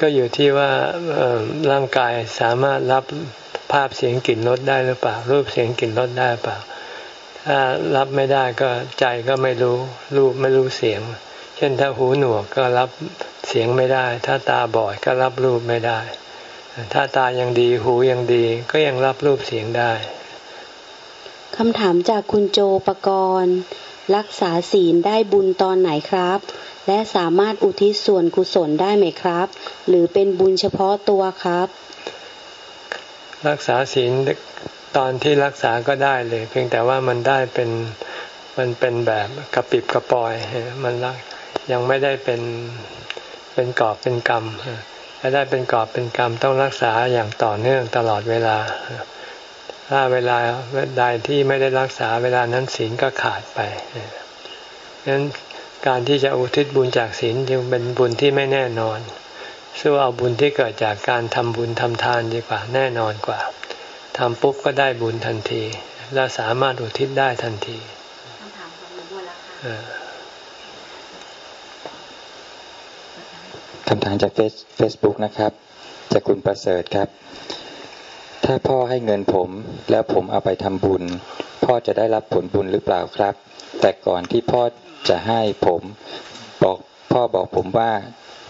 ก็อยู่ที่ว่าร่างกายสามารถรับภาพเสียงกลิ่นรสได้หรือเปล่า รูปเสียงกลิ่นรสได้เปล่า ถ้ารับไม่ได้ก็ใจก็ไม่รู้ รูปไม่รู้เสียง เช่นถ้าหูหนวกก็รับเสียงไม่ได้ ถ้าตาบอดก็รับรูปไม่ได้ ถ้าตายังดีหูยังดีก็ยังรับรูปเสียงได้คำถามจากคุณโจปกรณ์รักษาศีลได้บุญตอนไหนครับ และสามารถอุทิศส่วนกุศลได้ไหมครับ หรือเป็นบุญเฉพาะตัวครับ รักษาศีลตอนที่รักษาก็ได้เลย เพียงแต่ว่ามันได้เป็นมันเป็นแบบกระปิบกระปอยมันรักยังไม่ได้เป็นเป็นกอบเป็นกรรม ถ้าได้เป็นกอบเป็นกรรมต้องรักษาอย่างต่อเนื่องตลอดเวลา ถ้าเวลาใดที่ไม่ได้รักษาเวลานั้นศีลก็ขาดไปดังนั้นการที่จะอุทิศบุญจากศีลจึงเป็นบุญที่ไม่แน่นอนสู้เอาบุญที่เกิดจากการทำบุญทำทานดีกว่าแน่นอนกว่าทำปุ๊บก็ได้บุญทันที และสามารถอุทิศได้ทันทีคำถาม คำถามจากเฟซบุ๊กนะครับ จากคุณประเสริฐครับ ถ้าพ่อให้เงินผมแล้วผมเอาไปทำบุญ พ่อจะได้รับผลบุญหรือเปล่าครับ แต่ก่อนที่พ่อจะให้ผมบอกพ่อบอกผมว่า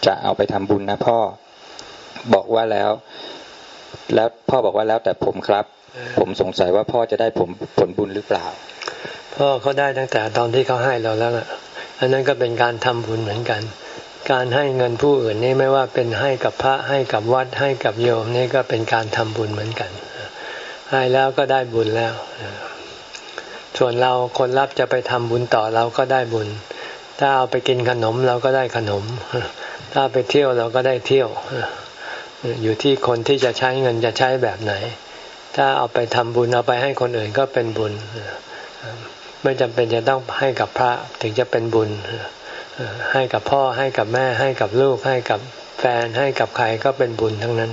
จะเอาไปทำบุญนะพ่อ บอกว่าแล้ว แล้วพ่อบอกว่าแล้วแต่ผมครับ ผมสงสัยว่าพ่อจะได้ผมผลบุญหรือเปล่า พ่อเขาได้ตั้งแต่ตอนที่เขาให้เราแล้วล่ะอันนั้นก็เป็นการทำบุญเหมือนกัน การให้เงินผู้อื่นนี่ไม่ว่าเป็นให้กับพระให้กับวัดให้กับโยมนี่ก็เป็นการทำบุญเหมือนกัน ให้แล้วก็ได้บุญแล้ว ส่วนเราคนรับจะไปทำบุญต่อเราก็ได้บุญ ถ้าเอาไปกินขนมเราก็ได้ขนม ถ้าไปเที่ยวเราก็ได้เที่ยว อยู่ที่คนที่จะใช้เงินจะใช้แบบไหน ถ้าเอาไปทำบุญเอาไปให้คนอื่นก็เป็นบุญ ไม่จำเป็นจะต้องให้กับพระถึงจะเป็นบุญ ให้กับพ่อให้กับแม่ให้กับลูกให้กับแฟนให้กับใครก็เป็นบุญทั้งนั้น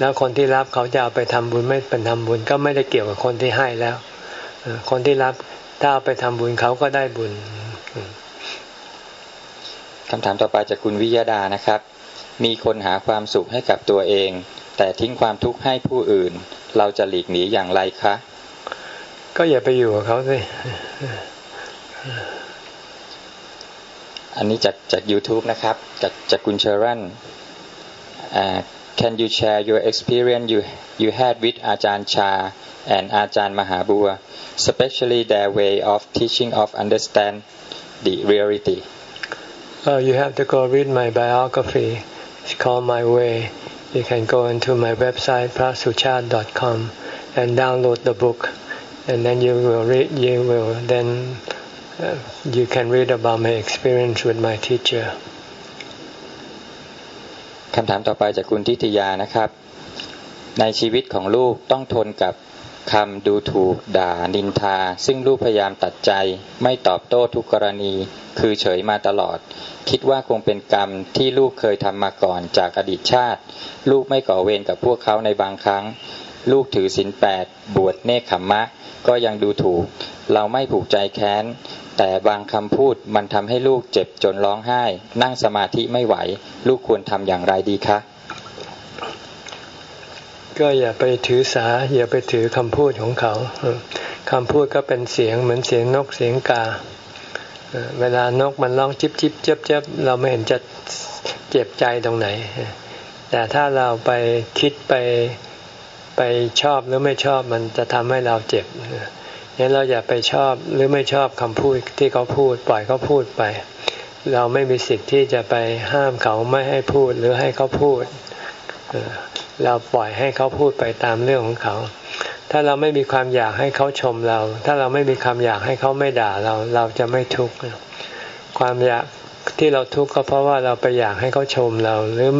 แล้วคนที่รับเขาจะเอาไปทำบุญไม่เป็นทำบุญ ก็ไม่ได้เกี่ยวกับคนที่ให้แล้ว คนที่รับถ้าเอาไปทำบุญเขาก็ได้บุญคำถามต่อไปจากคุณวิยดานะครับ มีคนหาความสุขให้กับตัวเอง แต่ทิ้งความทุกข์ให้ผู้อื่น เราจะหลีกหนีอย่างไรคะ ก็อย่าไปอยู่กับเขาสิ อันนี้จากจาก YouTube นะครับจากจากคุณเชอรัน Can you share your experience you you had with อาจารย์ชา and อาจารย์มหาบัว especially their way of teaching of understand the reality Oh, you have to go read my biography. It's called My Way. You can go into my website prasuchat.com and download the book, and then you will read. You will then uh, you can read about my experience with my teacher. คำถามต่อไปจากคุณทิติยานะครับ ในชีวิตของลูกต้องทนกับคำดูถูกด่านินทา ซึ่งลูกพยายามตัดใจ ไม่ตอบโต้ทุกกรณี คือเฉยมาตลอด คิดว่าคงเป็นกรรมที่ลูกเคยทำมาก่อนจากอดีตชาติ ลูกไม่ก่อเวรกับพวกเขาในบางครั้ง ลูกถือศีลแปดบวชเนคขมมะ ก็ยังดูถูก เราไม่ผูกใจแค้น แต่บางคำพูดมันทำให้ลูกเจ็บจนร้องไห้ นั่งสมาธิไม่ไหว ลูกควรทำอย่างไรดีคะ ก็อย่าไปถือสา อย่าไปถือคำพูดของเขาคำพูดก็เป็นเสียงเหมือนเสียงนกเสียงกา เวลานกมันร้องจิบจิบเจ็บเจ็บเราไม่เห็นจะเจ็บใจตรงไหน แต่ถ้าเราไปคิดไปไปชอบหรือไม่ชอบมันจะทำให้เราเจ็บ งั้นเราอย่าไปชอบหรือไม่ชอบคำพูดที่เขาพูดปล่อยเขาพูดไป เราไม่มีสิทธิ์ที่จะไปห้ามเขาไม่ให้พูดหรือให้เขาพูด เราปล่อยให้เขาพูดไปตามเรื่องของเขา ถ้าเราไม่มีความอยากให้เขาชมเรา ถ้าเราไม่มีความอยากให้เขาไม่ด่าเราเราจะไม่ทุกข์ความอยากที่เราทุกข์ก็เพราะว่าเราไปอยากให้เขาชมเราหรือ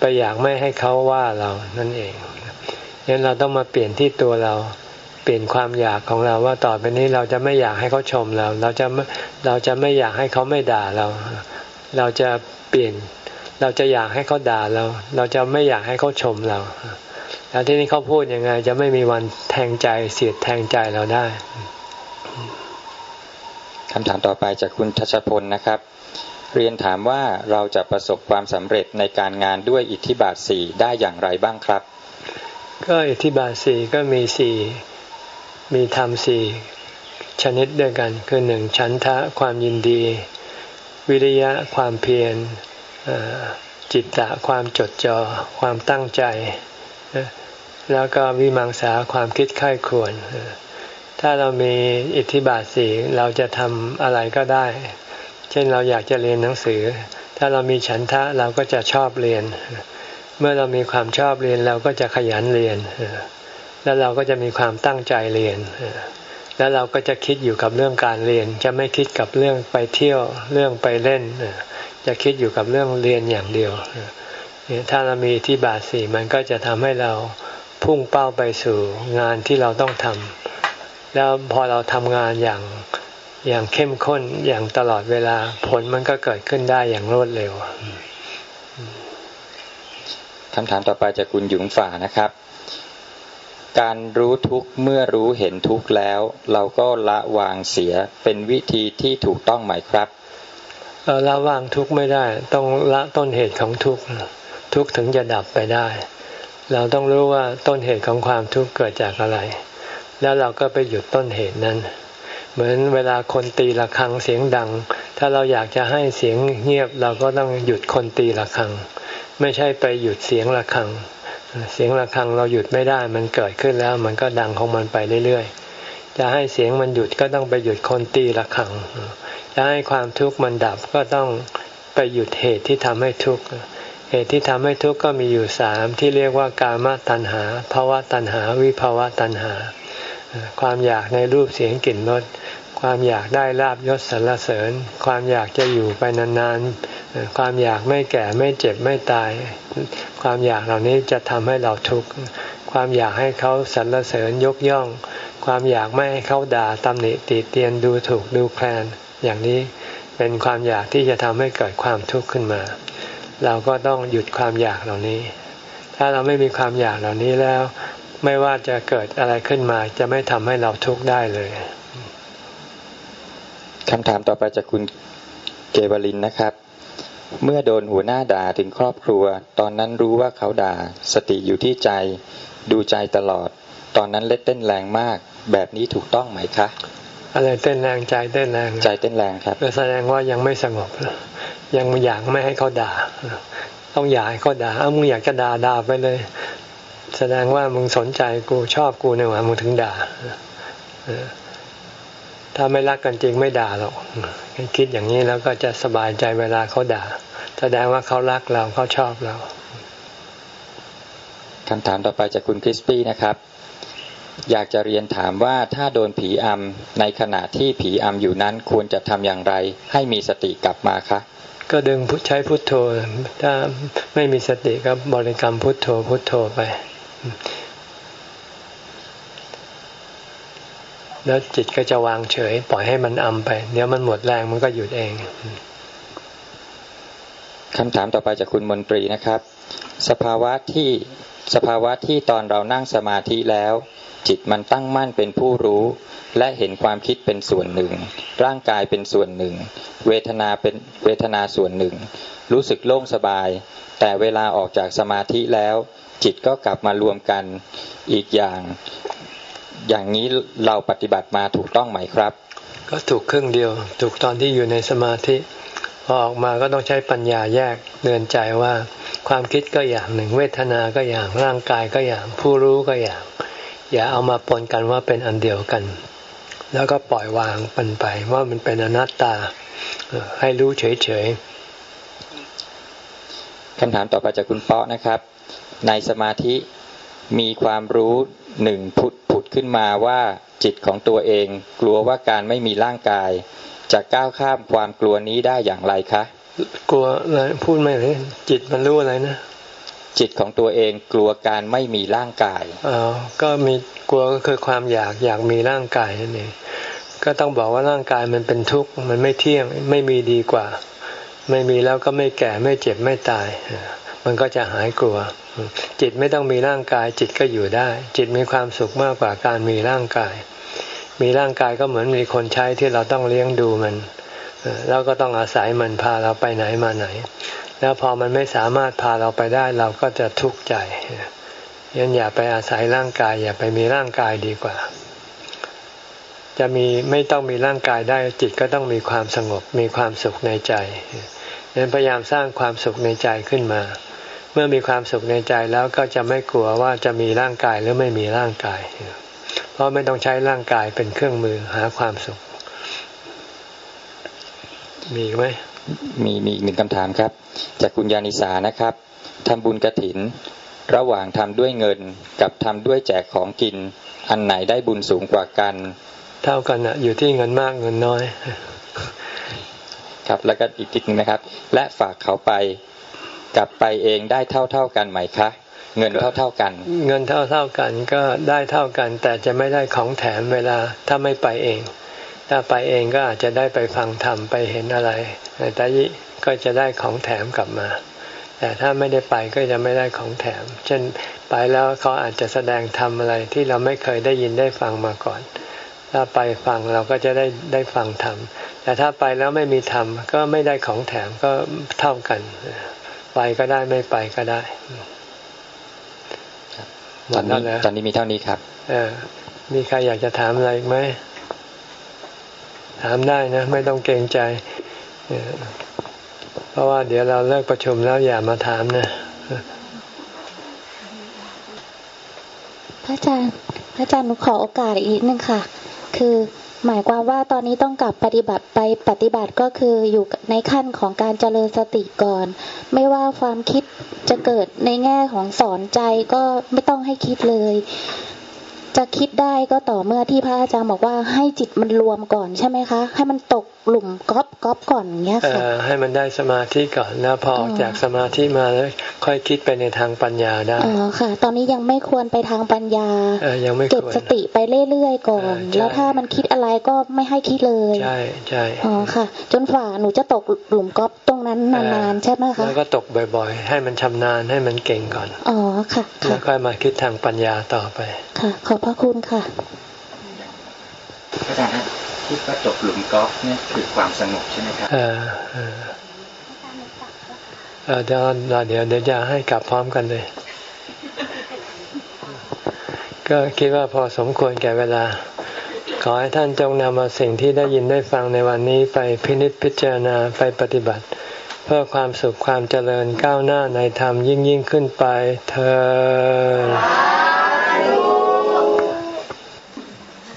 ไปอยากไม่ให้เขาว่าเรานั่นเองงั้นเราต้องมาเปลี่ยนที่ตัวเรา เปลี่ยนความอยากของเราว่าต่อไปนี้เราจะไม่อยากให้เขาชมเรา เราจะเราจะไม่อยากให้เขาไม่ด่าเรา เราจะเปลี่ยน เราจะอยากให้เขาด่าเรา เราจะไม่อยากให้เขาชมเรา แล้วที่นี้เขาพูดยังไง จะไม่มีวันแทงใจเสียดแทงใจเราได้คำถามต่อไปจากคุณทัชพลนะครับ เรียนถามว่าเราจะประสบความสำเร็จในการงานด้วยอิทธิบาทสี่ได้อย่างไรบ้างครับ ก็อิทธิบาทสี่ก็มีสี่ มีธรรมสี่ชนิดด้วยกัน คือหนึ่งชั้นทะความยินดี วิริยะความเพียรจิตตะความจดจอ่อความตั้งใจ แล้วก็วิมังสาความคิดค่ายควร ถ้าเรามีอิทธิบาทสี่เราจะทำอะไรก็ได้ เช่นเราอยากจะเรียนหนังสือ ถ้าเรามีฉันทะเราก็จะชอบเรียน เมื่อเรามีความชอบเรียนเราก็จะขยันเรียน แล้วเราก็จะมีความตั้งใจเรียน แล้วเราก็จะคิดอยู่กับเรื่องการเรียน จะไม่คิดกับเรื่องไปเที่ยวเรื่องไปเล่น จะคิดอยู่กับเรื่องเรียนอย่างเดียว ถ้าเรามีที่บาสีมันก็จะทำให้เราพุ่งเป้าไปสู่งานที่เราต้องทำแล้วพอเราทำงานอย่างอย่างเข้มข้นอย่างตลอดเวลาผลมันก็เกิดขึ้นได้อย่างรวดเร็วคำถามต่อไปจากคุณหยุงฝ่านะครับ การรู้ทุกเมื่อรู้เห็นทุกแล้ว เราก็ละวางเสียเป็นวิธีที่ถูกต้องไหมครับละวางทุกไม่ได้ ต้องละต้นเหตุของทุกทุกถึงจะดับไปได้ เราต้องรู้ว่าต้นเหตุของความทุกข์เกิดจากอะไร แล้วเราก็ไปหยุดต้นเหตุนั้น เหมือนเวลาคนตีระฆังเสียงดัง ถ้าเราอยากจะให้เสียงเงียบเราก็ต้องหยุดคนตีระฆัง ไม่ใช่ไปหยุดเสียงะระฆัง เสียงะระฆังเราหยุดไม่ได้ มันเกิดขึ้นแล้ว มันก็ดังของมันไปเรื่อยๆ จะให้เสียงมันหยุดก็ต้องไปหยุดคนตีะระฆัง จะให้ความทุกข์มันดับก็ต้องไปหยุดเหตุที่ทำให้ทุกข์ เหตุที่ทำให้ทุกข์ก็มีอยู่สามที่เรียกว่ากามตัณหาภาวะตัณหา วิภาวะตัณหา ความอยากในรูปเสียงกลิ่นรส ความอยากได้ลาบยศสรรเสริญ ความอยากจะอยู่ไปนานๆ ความอยากไม่แก่ไม่เจ็บไม่ตาย ความอยากเหล่านี้จะทำให้เราทุกข์ ความอยากให้เขาสรรเสริญยกย่อง ความอยากไม่ให้เขาด่าตำหนิติเตียนดูถูกดูแคลน อย่างนี้เป็นความอยากที่จะทำให้เกิดความทุกข์ขึ้นมา เราก็ต้องหยุดความอยากเหล่านี้ ถ้าเราไม่มีความอยากเหล่านี้แล้ว ไม่ว่าจะเกิดอะไรขึ้นมาจะไม่ทำให้เราทุกข์ได้เลย คำถามต่อไปจากคุณเกวลินนะครับ เมื่อโดนหัวหน้าด่าถึงครอบครัว ตอนนั้นรู้ว่าเขาด่า สติอยู่ที่ใจ ดูใจตลอด ตอนนั้นเล็ดเต้นแรงมาก แบบนี้ถูกต้องไหมคะ อะไรเต้นแรงใจเต้นแรง ใจเต้นแรงครับแสดงว่ายังไม่สงบ ยังอยากไม่ให้เขาด่า ต้องอยากให้เขาด่าเอามึงอยากจะด่าด่าไปเลย แสดงว่ามึงสนใจกูชอบกูเนี่ยว่ามึงถึงด่า ถ้าไม่รักกันจริงไม่ด่าหรอกคิดอย่างนี้แล้วก็จะสบายใจเวลาเขาด่า แสดงว่าเขารักเราเขาชอบเราคำถามต่อไปจากคุณคริสปี้นะครับ อยากจะเรียนถามว่าถ้าโดนผีอำในขณะที่ผีอำอยู่นั้นควรจะทำอย่างไร ให้มีสติกลับมาคะก็ดึงใช้พุทโธถ้าไม่มีสติก็บริกรรมพุทโธพุทโธไป แล้วจิตก็จะวางเฉย ปล่อยให้มันอำไป เดี๋ยวมันหมดแรงมันก็หยุดเองคำถามต่อไปจากคุณมนตรีนะครับ สภาวะที่สภาวะที่ตอนเรานั่งสมาธิแล้ว จิตมันตั้งมั่นเป็นผู้รู้ และเห็นความคิดเป็นส่วนหนึ่ง ร่างกายเป็นส่วนหนึ่ง เวทนาเป็นเวทนาส่วนหนึ่ง รู้สึกโล่งสบาย แต่เวลาออกจากสมาธิแล้ว จิตก็กลับมารวมกันอีกอย่าง อย่างนี้เราปฏิบัติมาถูกต้องไหมครับ ก็ถูกครึ่งเดียว ถูกตอนที่อยู่ในสมาธิพอออกมาก็ต้องใช้ปัญญาแยกเตือนใจว่า ความคิดก็อย่างหนึ่ง เวทนาก็อย่างร่างกายก็อย่าง ผู้รู้ก็อย่าง อย่าเอามาปนกันว่าเป็นอันเดียวกัน แล้วก็ปล่อยวางมันไปว่ามันเป็นอนัตตาให้รู้เฉยๆคำถามต่อไปจากคุณเปาะนะครับ ในสมาธิมีความรู้ หนึ่งพุทผุดขึ้นมาว่าจิตของตัวเอง กลัวว่าการไม่มีร่างกาย จะก้าวข้ามความกลัวนี้ได้อย่างไรคะ กลัวอะไรพูดไม่เลยจิตมันรู้อะไรนะจิตของตัวเองกลัวการไม่มีร่างกายอ๋อก็มีกลัวก็คือความอยากอยากมีร่างกายนั่นเองก็ต้องบอกว่าร่างกายมันเป็นทุกข์มันไม่เที่ยงไม่มีดีกว่า ไม่มีแล้วก็ไม่แก่ไม่เจ็บไม่ตาย มันก็จะหายกลัว จิตไม่ต้องมีร่างกาย จิตก็อยู่ได้ จิตมีความสุขมากกว่าการมีร่างกาย มีร่างกายก็เหมือนมีคนใช้ที่เราต้องเลี้ยงดูมันแล้วก็ต้องอาศัยมันพาเราไปไหนมาไหน แล้วพอมันไม่สามารถพาเราไปได้เราก็จะทุกข์ใจยันอย่าไปอาศัยร่างกาย อย่าไปมีร่างกายดีกว่า จะมีไม่ต้องมีร่างกายได้ จิตก็ต้องมีความสงบมีความสุขในใจยันพยายามสร้างความสุขในใจขึ้นมา มื่อมีความสุขในใจแล้วก็จะไม่กลัวว่าจะมีร่างกายหรือไม่มีร่างกาย เพราะไม่ต้องใช้ร่างกายเป็นเครื่องมือหาความสุข มีไหมมีมีอีกหนึ่งคำถามครับ จากคุณยานิสานะครับทำบุญกระถิน ระหว่างทำด้วยเงินกับทำด้วยแจกของกิน อันไหนได้บุญสูงกว่ากัน เท่ากันอะอยู่ที่เงินมากเงินน้อย ครับแล้วก็อีกทีนึงนะครับ และฝากเขาไป กลับไปเองได้เท่าเท่ากันไหมคะ เงินเท่าเท่ากัน เงินเท่าเท่ากันก็ได้เท่ากัน แต่จะไม่ได้ของแถมเวลาถ้าไม่ไปเอง ถ้าไปเองก็อาจจะได้ไปฟังธรรมไปเห็นอะไรแต่ก็จะได้ของแถมกลับมาแต่ถ้าไม่ได้ไปก็จะไม่ได้ของแถม เช่นไปแล้วเขาอาจจะแสดงธรรมอะไรที่เราไม่เคยได้ยินได้ฟังมาก่อน ถ้าไปฟังเราก็จะได้ได้ฟังธรรม แต่ถ้าไปแล้วไม่มีธรรมก็ไม่ได้ของแถมก็เท่ากัน ไปก็ได้ไม่ไปก็ได้หมตอดนแล้วนี้นะตอนนี้มีเท่านี้ครับ เออ มีใครอยากจะถามอะไรอีกไหมถามได้นะ ไม่ต้องเกรงใจเออเพราะว่าเดี๋ยวเราเลิกประชุมแล้วอย่ามาถามนะพระอาจารย์พระอาจารย์หนูขอโอกาสอีกนิดนึงค่ะ คือ หมายความว่าตอนนี้ต้องกลับปฏิบัติไปปฏิบัติก็คืออยู่ในขั้นของการเจริญสติก่อน ไม่ว่าความคิดจะเกิดในแง่ของสอนใจก็ไม่ต้องให้คิดเลย จะคิดได้ก็ต่อเมื่อที่พระอาจารย์บอกว่าให้จิตมันรวมก่อนใช่ไหมคะ ให้มันตก หลุมก๊อปก๊อปก่อนอย่างเงี้ยเอค่ะอให้มันได้สมาธิก่อนแล้วพอออกจากสมาธิมาแล้วค่อยคิดไปในทางปัญญาได้อ๋อค่ะ ตอนนี้ยังไม่ควรไปทางปัญญาเออยังไม่คเก็บวรสติไปเรื่อยๆก่อนเออใช่แล้วถ้ามันคิดอะไรก็ไม่ให้คิดเลยใช่ใช่อ๋อค่ะ จนฝ่าหนูจะตกหลุมก๊อปตรงนั้นนานๆใช่ไหมคะแล้วก็ตกบ่อย ๆ ให้มันชำนาญให้มันเก่งก่อนอ๋อค่ะแล้ค่ะวค่อยมาคิดทางปัญญาต่อไปค่ะ ขอบพระคุณค่ะ อาจารย์ที่ว่าตกหลุมกอล์ฟเนี่ยคือความสงบใช่ไหมครับเออเออเออเดี๋ยวเดี๋ยวเดี๋ยวจะให้กลับพร้อมกันเลย ก็คิดว่าพอสมควรแก่เวลา ขอให้ท่านจงนำเอาสิ่งที่ได้ยินได้ฟังในวันนี้ไปพินิจพิจารณาไปปฏิบัติ เพื่อความสุขความเจริญก้าวหน้าในธรรมยิ่งยิ่งขึ้นไปเธอ